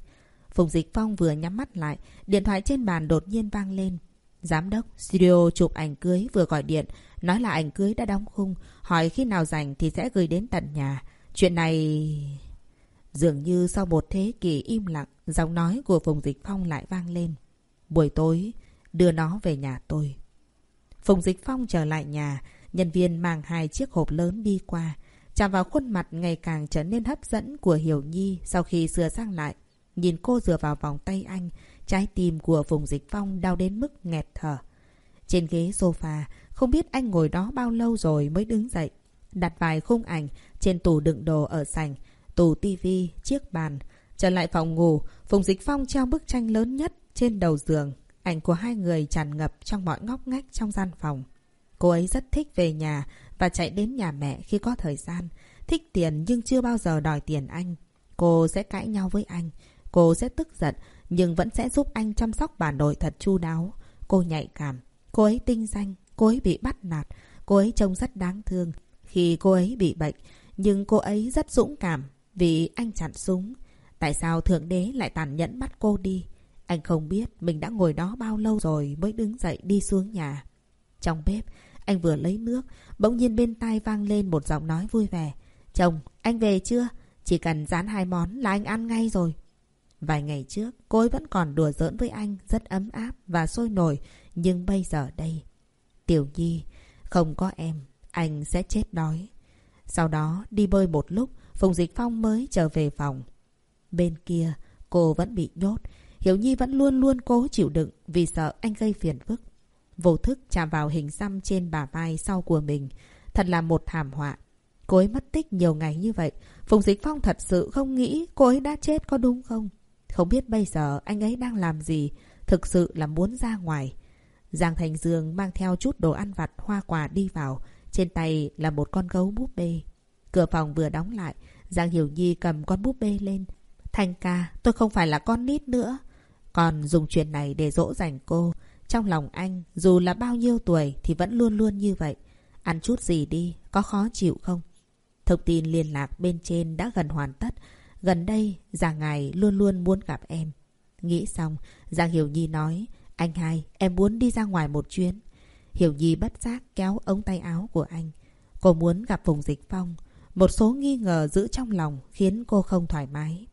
Phùng Dịch Phong vừa nhắm mắt lại, điện thoại trên bàn đột nhiên vang lên. Giám đốc studio chụp ảnh cưới vừa gọi điện, nói là ảnh cưới đã đóng khung, hỏi khi nào rảnh thì sẽ gửi đến tận nhà. Chuyện này... Dường như sau một thế kỷ im lặng, giọng nói của Phùng Dịch Phong lại vang lên. Buổi tối, đưa nó về nhà tôi. Phùng Dịch Phong trở lại nhà, nhân viên mang hai chiếc hộp lớn đi qua. Chạm vào khuôn mặt ngày càng trở nên hấp dẫn của Hiểu Nhi sau khi sửa sang lại. Nhìn cô dựa vào vòng tay anh, trái tim của vùng Dịch Phong đau đến mức nghẹt thở. Trên ghế sofa, không biết anh ngồi đó bao lâu rồi mới đứng dậy. Đặt vài khung ảnh trên tủ đựng đồ ở sành, tủ tivi, chiếc bàn. Trở lại phòng ngủ, Phùng Dịch Phong treo bức tranh lớn nhất trên đầu giường. Ảnh của hai người tràn ngập trong mọi ngóc ngách trong gian phòng. Cô ấy rất thích về nhà và chạy đến nhà mẹ khi có thời gian. Thích tiền nhưng chưa bao giờ đòi tiền anh. Cô sẽ cãi nhau với anh. Cô sẽ tức giận nhưng vẫn sẽ giúp anh chăm sóc bà nội thật chu đáo. Cô nhạy cảm. Cô ấy tinh danh. Cô ấy bị bắt nạt. Cô ấy trông rất đáng thương. Khi cô ấy bị bệnh, nhưng cô ấy rất dũng cảm vì anh chặn súng. Tại sao Thượng Đế lại tàn nhẫn bắt cô đi? Anh không biết mình đã ngồi đó bao lâu rồi mới đứng dậy đi xuống nhà. Trong bếp, anh vừa lấy nước, bỗng nhiên bên tai vang lên một giọng nói vui vẻ. Chồng, anh về chưa? Chỉ cần dán hai món là anh ăn ngay rồi. Vài ngày trước, cô ấy vẫn còn đùa giỡn với anh, rất ấm áp và sôi nổi. Nhưng bây giờ đây... Tiểu Nhi, không có em, anh sẽ chết đói. Sau đó, đi bơi một lúc, Phùng Dịch Phong mới trở về phòng. Bên kia, cô vẫn bị nhốt. Hiểu Nhi vẫn luôn luôn cố chịu đựng vì sợ anh gây phiền phức vô thức chạm vào hình xăm trên bả vai sau của mình. Thật là một thảm họa. Cô ấy mất tích nhiều ngày như vậy. Phùng Dịch Phong thật sự không nghĩ cô ấy đã chết có đúng không? Không biết bây giờ anh ấy đang làm gì. Thực sự là muốn ra ngoài. Giang Thành Dương mang theo chút đồ ăn vặt hoa quả đi vào. Trên tay là một con gấu búp bê. Cửa phòng vừa đóng lại, Giang Hiểu Nhi cầm con búp bê lên. Thanh ca, tôi không phải là con nít nữa. Còn dùng chuyện này để dỗ dành cô. Trong lòng anh, dù là bao nhiêu tuổi thì vẫn luôn luôn như vậy. Ăn chút gì đi, có khó chịu không? Thông tin liên lạc bên trên đã gần hoàn tất. Gần đây, Giang Ngài luôn luôn muốn gặp em. Nghĩ xong, Giang Hiểu Nhi nói, anh hai, em muốn đi ra ngoài một chuyến. Hiểu Nhi bất giác kéo ống tay áo của anh. Cô muốn gặp Phùng Dịch Phong. Một số nghi ngờ giữ trong lòng khiến cô không thoải mái.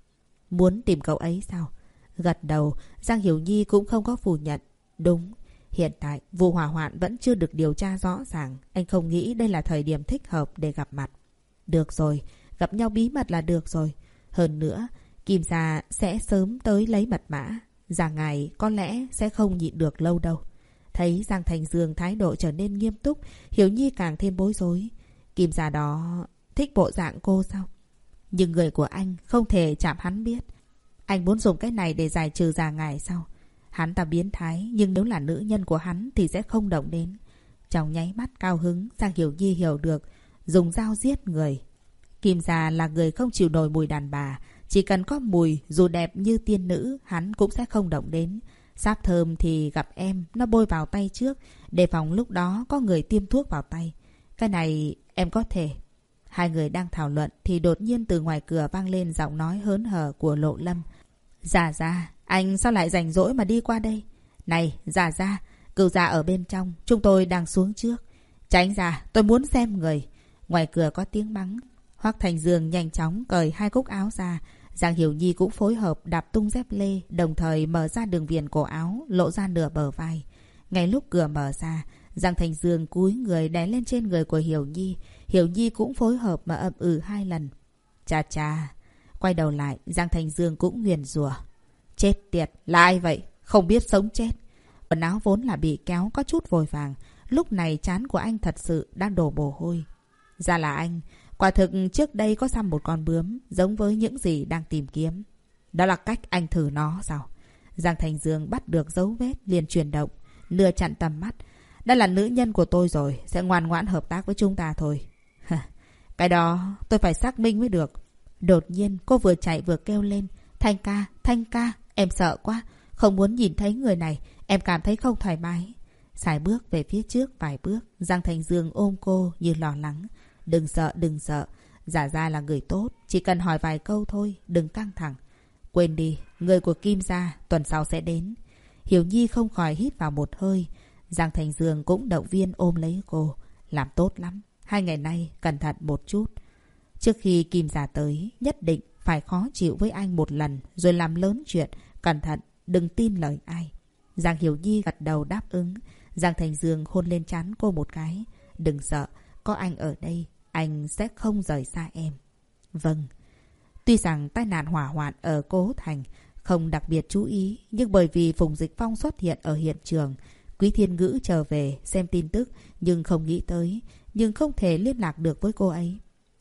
Muốn tìm cậu ấy sao? Gật đầu, Giang Hiểu Nhi cũng không có phủ nhận. Đúng, hiện tại vụ hỏa hoạn vẫn chưa được điều tra rõ ràng. Anh không nghĩ đây là thời điểm thích hợp để gặp mặt. Được rồi, gặp nhau bí mật là được rồi. Hơn nữa, Kim Gia sẽ sớm tới lấy mật mã. Giang ngài có lẽ sẽ không nhịn được lâu đâu. Thấy Giang Thành Dương thái độ trở nên nghiêm túc, Hiểu Nhi càng thêm bối rối. Kim Gia đó thích bộ dạng cô sao? Nhưng người của anh không thể chạm hắn biết. Anh muốn dùng cái này để giải trừ già ngài sao? Hắn ta biến thái, nhưng nếu là nữ nhân của hắn thì sẽ không động đến. Trong nháy mắt cao hứng, Giang Hiểu Nhi hiểu được, dùng dao giết người. Kim Gia là người không chịu nổi mùi đàn bà, chỉ cần có mùi, dù đẹp như tiên nữ, hắn cũng sẽ không động đến. Sáp thơm thì gặp em, nó bôi vào tay trước, đề phòng lúc đó có người tiêm thuốc vào tay. Cái này em có thể. Hai người đang thảo luận thì đột nhiên từ ngoài cửa vang lên giọng nói hớn hở của Lộ Lâm. Dạ dạ, anh sao lại rảnh rỗi mà đi qua đây? Này, dạ dạ, cựu già ở bên trong, chúng tôi đang xuống trước. Tránh ra, tôi muốn xem người. Ngoài cửa có tiếng mắng. Hoác Thành Dương nhanh chóng cởi hai cúc áo ra. Giang Hiểu Nhi cũng phối hợp đạp tung dép lê, đồng thời mở ra đường viền cổ áo, lộ ra nửa bờ vai. Ngay lúc cửa mở ra, Giang Thành Dương cúi người đè lên trên người của Hiểu Nhi. Hiểu Nhi cũng phối hợp mà ậm ừ hai lần. Chà chà. Quay đầu lại, Giang Thành Dương cũng nguyền rủa. Chết tiệt, là ai vậy? Không biết sống chết. Quần áo vốn là bị kéo có chút vội vàng. Lúc này chán của anh thật sự đang đổ mồ hôi. Ra là anh. Quả thực trước đây có xăm một con bướm, giống với những gì đang tìm kiếm. Đó là cách anh thử nó sao? Giang Thành Dương bắt được dấu vết, liền chuyển động, nửa chặn tầm mắt. Đây là nữ nhân của tôi rồi, sẽ ngoan ngoãn hợp tác với chúng ta thôi. Cái đó tôi phải xác minh mới được. Đột nhiên cô vừa chạy vừa kêu lên. Thanh ca, Thanh ca, em sợ quá. Không muốn nhìn thấy người này, em cảm thấy không thoải mái. Xài bước về phía trước vài bước, Giang Thành Dương ôm cô như lo lắng. Đừng sợ, đừng sợ. Giả ra là người tốt, chỉ cần hỏi vài câu thôi, đừng căng thẳng. Quên đi, người của Kim gia tuần sau sẽ đến. Hiểu Nhi không khỏi hít vào một hơi. Giang Thành Dương cũng động viên ôm lấy cô. Làm tốt lắm. Hai ngày nay cẩn thận một chút. Trước khi Kim gia tới, nhất định phải khó chịu với anh một lần rồi làm lớn chuyện. Cẩn thận, đừng tin lời ai. Giang Hiểu Nhi gật đầu đáp ứng. Giang Thành Dương hôn lên chán cô một cái. Đừng sợ, có anh ở đây, anh sẽ không rời xa em. Vâng. Tuy rằng tai nạn hỏa hoạn ở Cố Thành không đặc biệt chú ý, nhưng bởi vì Phùng Dịch Phong xuất hiện ở hiện trường, Quý Thiên Ngữ trở về xem tin tức nhưng không nghĩ tới, nhưng không thể liên lạc được với cô ấy.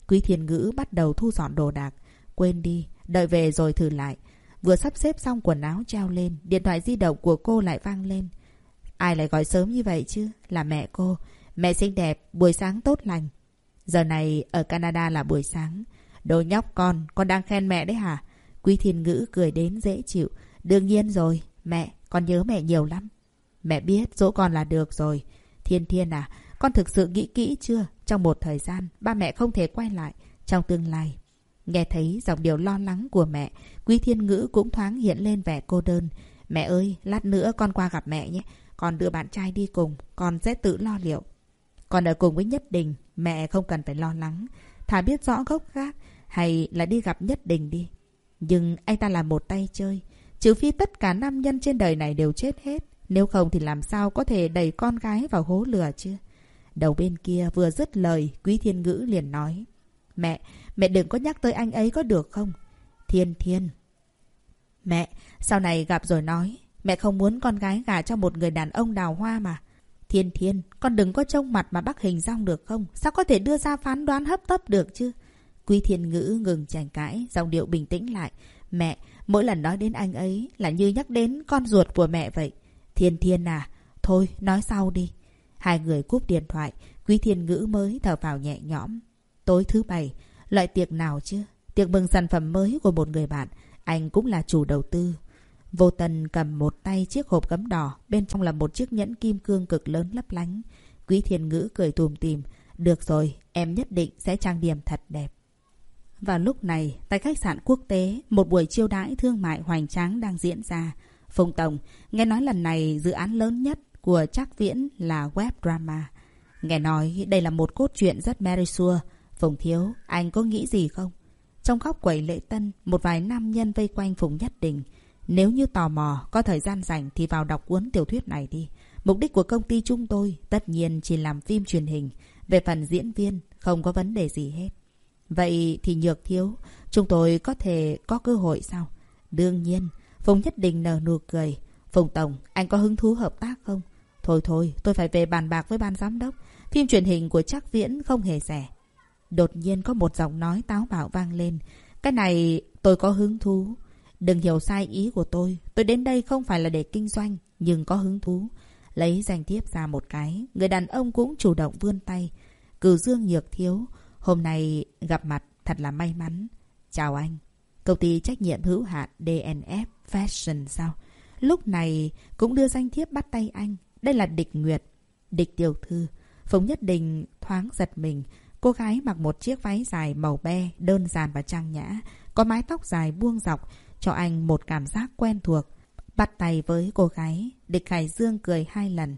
Quý Thiên Ngữ bắt đầu thu dọn đồ đạc. Quên đi, đợi về rồi thử lại. Vừa sắp xếp xong quần áo treo lên, điện thoại di động của cô lại vang lên. Ai lại gọi sớm như vậy chứ? Là mẹ cô. Mẹ xinh đẹp, buổi sáng tốt lành. Giờ này ở Canada là buổi sáng. Đồ nhóc con, con đang khen mẹ đấy hả? Quý Thiên Ngữ cười đến dễ chịu. Đương nhiên rồi, mẹ, con nhớ mẹ nhiều lắm. Mẹ biết dỗ con là được rồi. Thiên Thiên à, con thực sự nghĩ kỹ chưa? Trong một thời gian, ba mẹ không thể quay lại. Trong tương lai. Nghe thấy giọng điều lo lắng của mẹ, Quý Thiên Ngữ cũng thoáng hiện lên vẻ cô đơn. Mẹ ơi, lát nữa con qua gặp mẹ nhé. Con đưa bạn trai đi cùng, con sẽ tự lo liệu. Còn ở cùng với Nhất Đình, mẹ không cần phải lo lắng. Thà biết rõ gốc gác, hay là đi gặp Nhất Đình đi. Nhưng anh ta là một tay chơi. Trừ phi tất cả nam nhân trên đời này đều chết hết. Nếu không thì làm sao có thể đẩy con gái vào hố lửa chứ? Đầu bên kia vừa dứt lời, Quý Thiên Ngữ liền nói. Mẹ, mẹ đừng có nhắc tới anh ấy có được không? Thiên Thiên. Mẹ, sau này gặp rồi nói. Mẹ không muốn con gái gả cho một người đàn ông đào hoa mà. Thiên Thiên, con đừng có trông mặt mà bắt hình rong được không? Sao có thể đưa ra phán đoán hấp tấp được chứ? Quý Thiên Ngữ ngừng tranh cãi, giọng điệu bình tĩnh lại. Mẹ, mỗi lần nói đến anh ấy là như nhắc đến con ruột của mẹ vậy. Thiên Thiên à, thôi nói sau đi. Hai người cúp điện thoại, Quý Thiên Ngữ mới thở vào nhẹ nhõm. Tối thứ bảy, Loại tiệc nào chứ? Tiệc mừng sản phẩm mới của một người bạn. Anh cũng là chủ đầu tư. Vô Tần cầm một tay chiếc hộp gấm đỏ. Bên trong là một chiếc nhẫn kim cương cực lớn lấp lánh. Quý thiên ngữ cười tùm tìm. Được rồi, em nhất định sẽ trang điểm thật đẹp. Và lúc này, tại khách sạn quốc tế, một buổi chiêu đãi thương mại hoành tráng đang diễn ra. Phùng Tổng, nghe nói lần này dự án lớn nhất của Trác Viễn là web drama. Nghe nói đây là một cốt truyện rất Mary Sue. Phùng Thiếu, anh có nghĩ gì không? Trong góc quầy lễ tân, một vài nam nhân vây quanh Phùng Nhất Đình. Nếu như tò mò, có thời gian rảnh thì vào đọc cuốn tiểu thuyết này đi. Mục đích của công ty chúng tôi tất nhiên chỉ làm phim truyền hình. Về phần diễn viên, không có vấn đề gì hết. Vậy thì nhược thiếu, chúng tôi có thể có cơ hội sao? Đương nhiên, Phùng Nhất Đình nở nụ cười. Phùng Tổng, anh có hứng thú hợp tác không? Thôi thôi, tôi phải về bàn bạc với ban giám đốc. Phim truyền hình của Trác Viễn không hề rẻ. Đột nhiên có một giọng nói táo bạo vang lên. Cái này tôi có hứng thú. Đừng hiểu sai ý của tôi. Tôi đến đây không phải là để kinh doanh, nhưng có hứng thú. Lấy danh thiếp ra một cái, người đàn ông cũng chủ động vươn tay. Cử dương nhược thiếu. Hôm nay gặp mặt thật là may mắn. Chào anh. Công ty trách nhiệm hữu hạn DNF Fashion sao? Lúc này cũng đưa danh thiếp bắt tay anh. Đây là Địch Nguyệt. Địch tiểu thư. Phùng Nhất Đình thoáng giật mình. Cô gái mặc một chiếc váy dài màu be, đơn giản và trang nhã. Có mái tóc dài buông dọc, cho anh một cảm giác quen thuộc. Bắt tay với cô gái, địch hải Dương cười hai lần.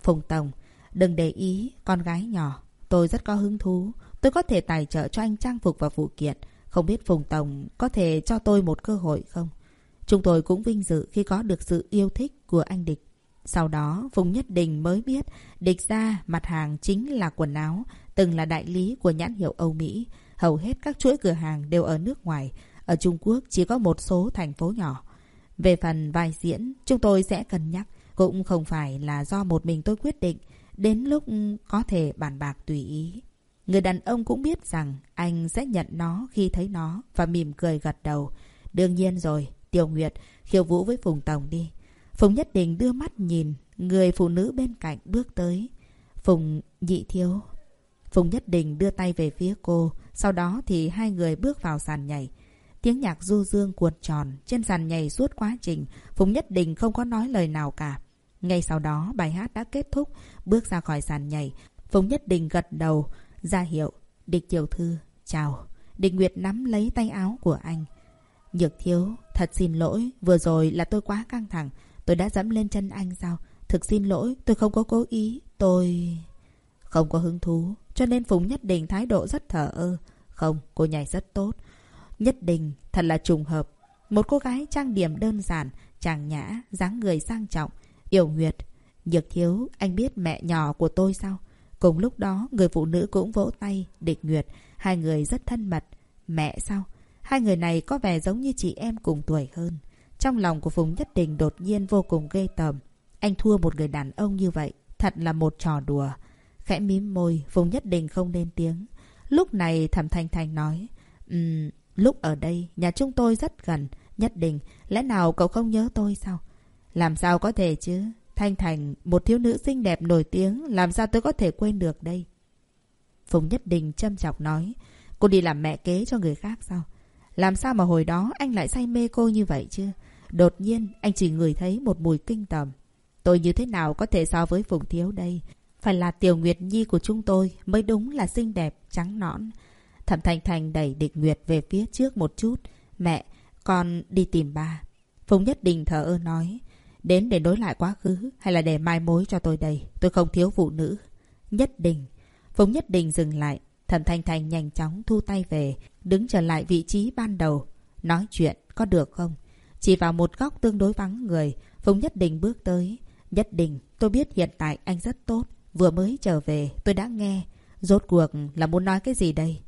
Phùng Tổng, đừng để ý, con gái nhỏ. Tôi rất có hứng thú. Tôi có thể tài trợ cho anh trang phục và phụ kiện. Không biết Phùng Tổng có thể cho tôi một cơ hội không? Chúng tôi cũng vinh dự khi có được sự yêu thích của anh Địch. Sau đó, Phùng Nhất Đình mới biết Địch ra mặt hàng chính là quần áo, từng là đại lý của nhãn hiệu Âu Mỹ. Hầu hết các chuỗi cửa hàng đều ở nước ngoài. Ở Trung Quốc chỉ có một số thành phố nhỏ. Về phần vai diễn, chúng tôi sẽ cân nhắc. Cũng không phải là do một mình tôi quyết định. Đến lúc có thể bàn bạc tùy ý. Người đàn ông cũng biết rằng anh sẽ nhận nó khi thấy nó và mỉm cười gật đầu. Đương nhiên rồi, Tiêu Nguyệt, khiêu vũ với Phùng Tổng đi. Phùng Nhất Đình đưa mắt nhìn, người phụ nữ bên cạnh bước tới. Phùng nhị thiếu. Phùng Nhất Đình đưa tay về phía cô, sau đó thì hai người bước vào sàn nhảy. Tiếng nhạc du dương cuột tròn, trên sàn nhảy suốt quá trình, Phùng Nhất Đình không có nói lời nào cả. Ngay sau đó, bài hát đã kết thúc, bước ra khỏi sàn nhảy. Phùng Nhất Đình gật đầu, ra hiệu. Địch Tiểu Thư, chào. Địch Nguyệt nắm lấy tay áo của anh. Nhược thiếu, thật xin lỗi, vừa rồi là tôi quá căng thẳng. Tôi đã dẫm lên chân anh sao? Thực xin lỗi, tôi không có cố ý. Tôi... Không có hứng thú. Cho nên Phùng Nhất Đình thái độ rất thở ơ. Không, cô nhảy rất tốt. Nhất Đình, thật là trùng hợp. Một cô gái trang điểm đơn giản, chàng nhã, dáng người sang trọng. yêu Nguyệt. Nhược thiếu, anh biết mẹ nhỏ của tôi sao? Cùng lúc đó, người phụ nữ cũng vỗ tay, địch Nguyệt. Hai người rất thân mật. Mẹ sao? Hai người này có vẻ giống như chị em cùng tuổi hơn. Trong lòng của Phùng Nhất Đình đột nhiên vô cùng ghê tởm. Anh thua một người đàn ông như vậy, thật là một trò đùa. Khẽ mím môi, Phùng Nhất Đình không lên tiếng. Lúc này Thẩm Thanh Thanh nói, um, lúc ở đây, nhà chúng tôi rất gần. Nhất định lẽ nào cậu không nhớ tôi sao? Làm sao có thể chứ? Thanh Thành, một thiếu nữ xinh đẹp nổi tiếng, làm sao tôi có thể quên được đây? Phùng Nhất Đình châm chọc nói, cô đi làm mẹ kế cho người khác sao? Làm sao mà hồi đó anh lại say mê cô như vậy chứ? Đột nhiên, anh chỉ ngửi thấy một mùi kinh tởm. Tôi như thế nào có thể so với Phùng Thiếu đây? Phải là Tiểu Nguyệt Nhi của chúng tôi mới đúng là xinh đẹp, trắng nõn. Thẩm thanh thanh đẩy Địch Nguyệt về phía trước một chút. Mẹ, con đi tìm bà Phùng Nhất Đình thở ơ nói. Đến để nối lại quá khứ hay là để mai mối cho tôi đây? Tôi không thiếu phụ nữ. Nhất Đình. Phùng Nhất Đình dừng lại. Thẩm Thanh Thanh nhanh chóng thu tay về, đứng trở lại vị trí ban đầu. Nói chuyện, có được không? Chỉ vào một góc tương đối vắng người, Phùng Nhất Đình bước tới. Nhất Đình, tôi biết hiện tại anh rất tốt. Vừa mới trở về, tôi đã nghe. Rốt cuộc là muốn nói cái gì đây?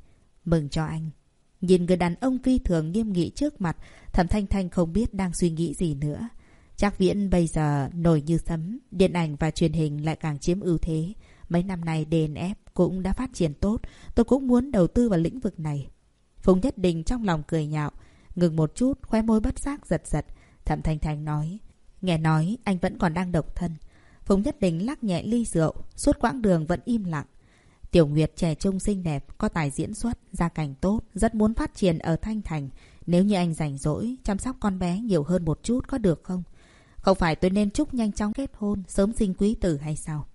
Mừng cho anh. Nhìn người đàn ông phi thường nghiêm nghị trước mặt, Thẩm Thanh Thanh không biết đang suy nghĩ gì nữa. Chắc Viễn bây giờ nổi như sấm, điện ảnh và truyền hình lại càng chiếm ưu thế. Mấy năm nay DNF cũng đã phát triển tốt, tôi cũng muốn đầu tư vào lĩnh vực này. Phùng Nhất Đình trong lòng cười nhạo, ngừng một chút, khoe môi bất giác giật giật. Thẩm Thanh Thanh nói, nghe nói anh vẫn còn đang độc thân. Phùng Nhất Đình lắc nhẹ ly rượu, suốt quãng đường vẫn im lặng. Tiểu Nguyệt trẻ trung xinh đẹp, có tài diễn xuất, gia cảnh tốt, rất muốn phát triển ở Thanh Thành. Nếu như anh rảnh rỗi, chăm sóc con bé nhiều hơn một chút có được không? Không phải tôi nên chúc nhanh chóng kết hôn, sớm sinh quý tử hay sao?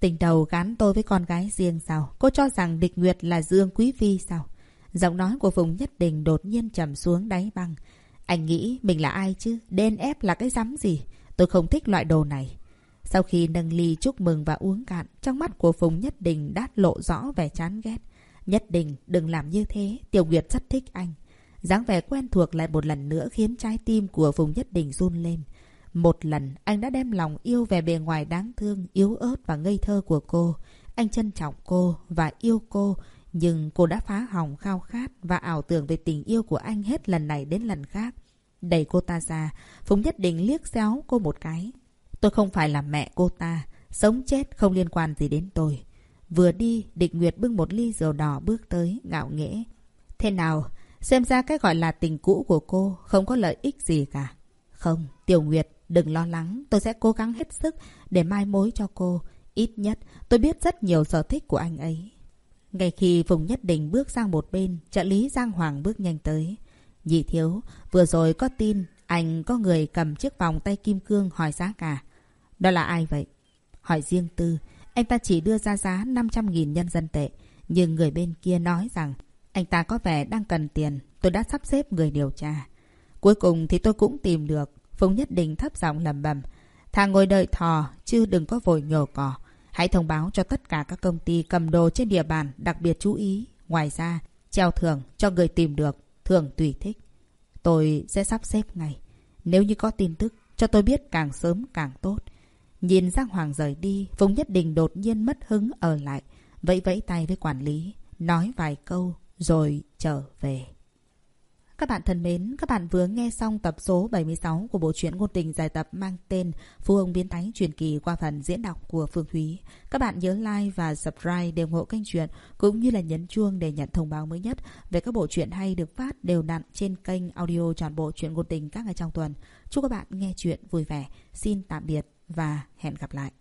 Tình đầu gắn tôi với con gái riêng sao? Cô cho rằng địch Nguyệt là Dương Quý Phi sao? Giọng nói của Phùng Nhất Đình đột nhiên trầm xuống đáy băng. Anh nghĩ mình là ai chứ? Đen ép là cái rắm gì? Tôi không thích loại đồ này. Sau khi nâng ly chúc mừng và uống cạn, trong mắt của Phùng Nhất Đình đát lộ rõ vẻ chán ghét. Nhất Đình, đừng làm như thế, Tiểu Nguyệt rất thích anh. dáng vẻ quen thuộc lại một lần nữa khiến trái tim của Phùng Nhất Đình run lên. Một lần, anh đã đem lòng yêu về bề ngoài đáng thương, yếu ớt và ngây thơ của cô. Anh trân trọng cô và yêu cô, nhưng cô đã phá hỏng khao khát và ảo tưởng về tình yêu của anh hết lần này đến lần khác. Đẩy cô ta ra, Phùng Nhất Đình liếc xéo cô một cái. Tôi không phải là mẹ cô ta, sống chết không liên quan gì đến tôi. Vừa đi, Địch Nguyệt bưng một ly rượu đỏ bước tới, ngạo nghễ. Thế nào, xem ra cái gọi là tình cũ của cô không có lợi ích gì cả. Không, Tiểu Nguyệt, đừng lo lắng, tôi sẽ cố gắng hết sức để mai mối cho cô. Ít nhất, tôi biết rất nhiều sở thích của anh ấy. Ngay khi Phùng Nhất Đình bước sang một bên, trợ lý Giang Hoàng bước nhanh tới. nhị thiếu, vừa rồi có tin anh có người cầm chiếc vòng tay kim cương hỏi giá cả. Đó là ai vậy? Hỏi riêng tư, anh ta chỉ đưa ra giá 500.000 nhân dân tệ. Nhưng người bên kia nói rằng anh ta có vẻ đang cần tiền. Tôi đã sắp xếp người điều tra. Cuối cùng thì tôi cũng tìm được. Phùng Nhất Đình thấp giọng lầm bầm. Thà ngồi đợi thò, chứ đừng có vội nhổ cỏ. Hãy thông báo cho tất cả các công ty cầm đồ trên địa bàn đặc biệt chú ý. Ngoài ra, treo thưởng cho người tìm được, thưởng tùy thích. Tôi sẽ sắp xếp ngay. Nếu như có tin tức, cho tôi biết càng sớm càng tốt. Nhìn Giang Hoàng rời đi, Phùng Nhất Đình đột nhiên mất hứng ở lại, vẫy vẫy tay với quản lý, nói vài câu rồi trở về. Các bạn thân mến, các bạn vừa nghe xong tập số 76 của bộ truyện ngôn tình dài tập mang tên Phu ông biến thái truyền kỳ qua phần diễn đọc của Phương Thúy. Các bạn nhớ like và subscribe để ủng hộ kênh truyện cũng như là nhấn chuông để nhận thông báo mới nhất về các bộ truyện hay được phát đều đặn trên kênh audio trọn bộ truyện ngôn tình các ngày trong tuần. Chúc các bạn nghe truyện vui vẻ. Xin tạm biệt và hẹn gặp lại.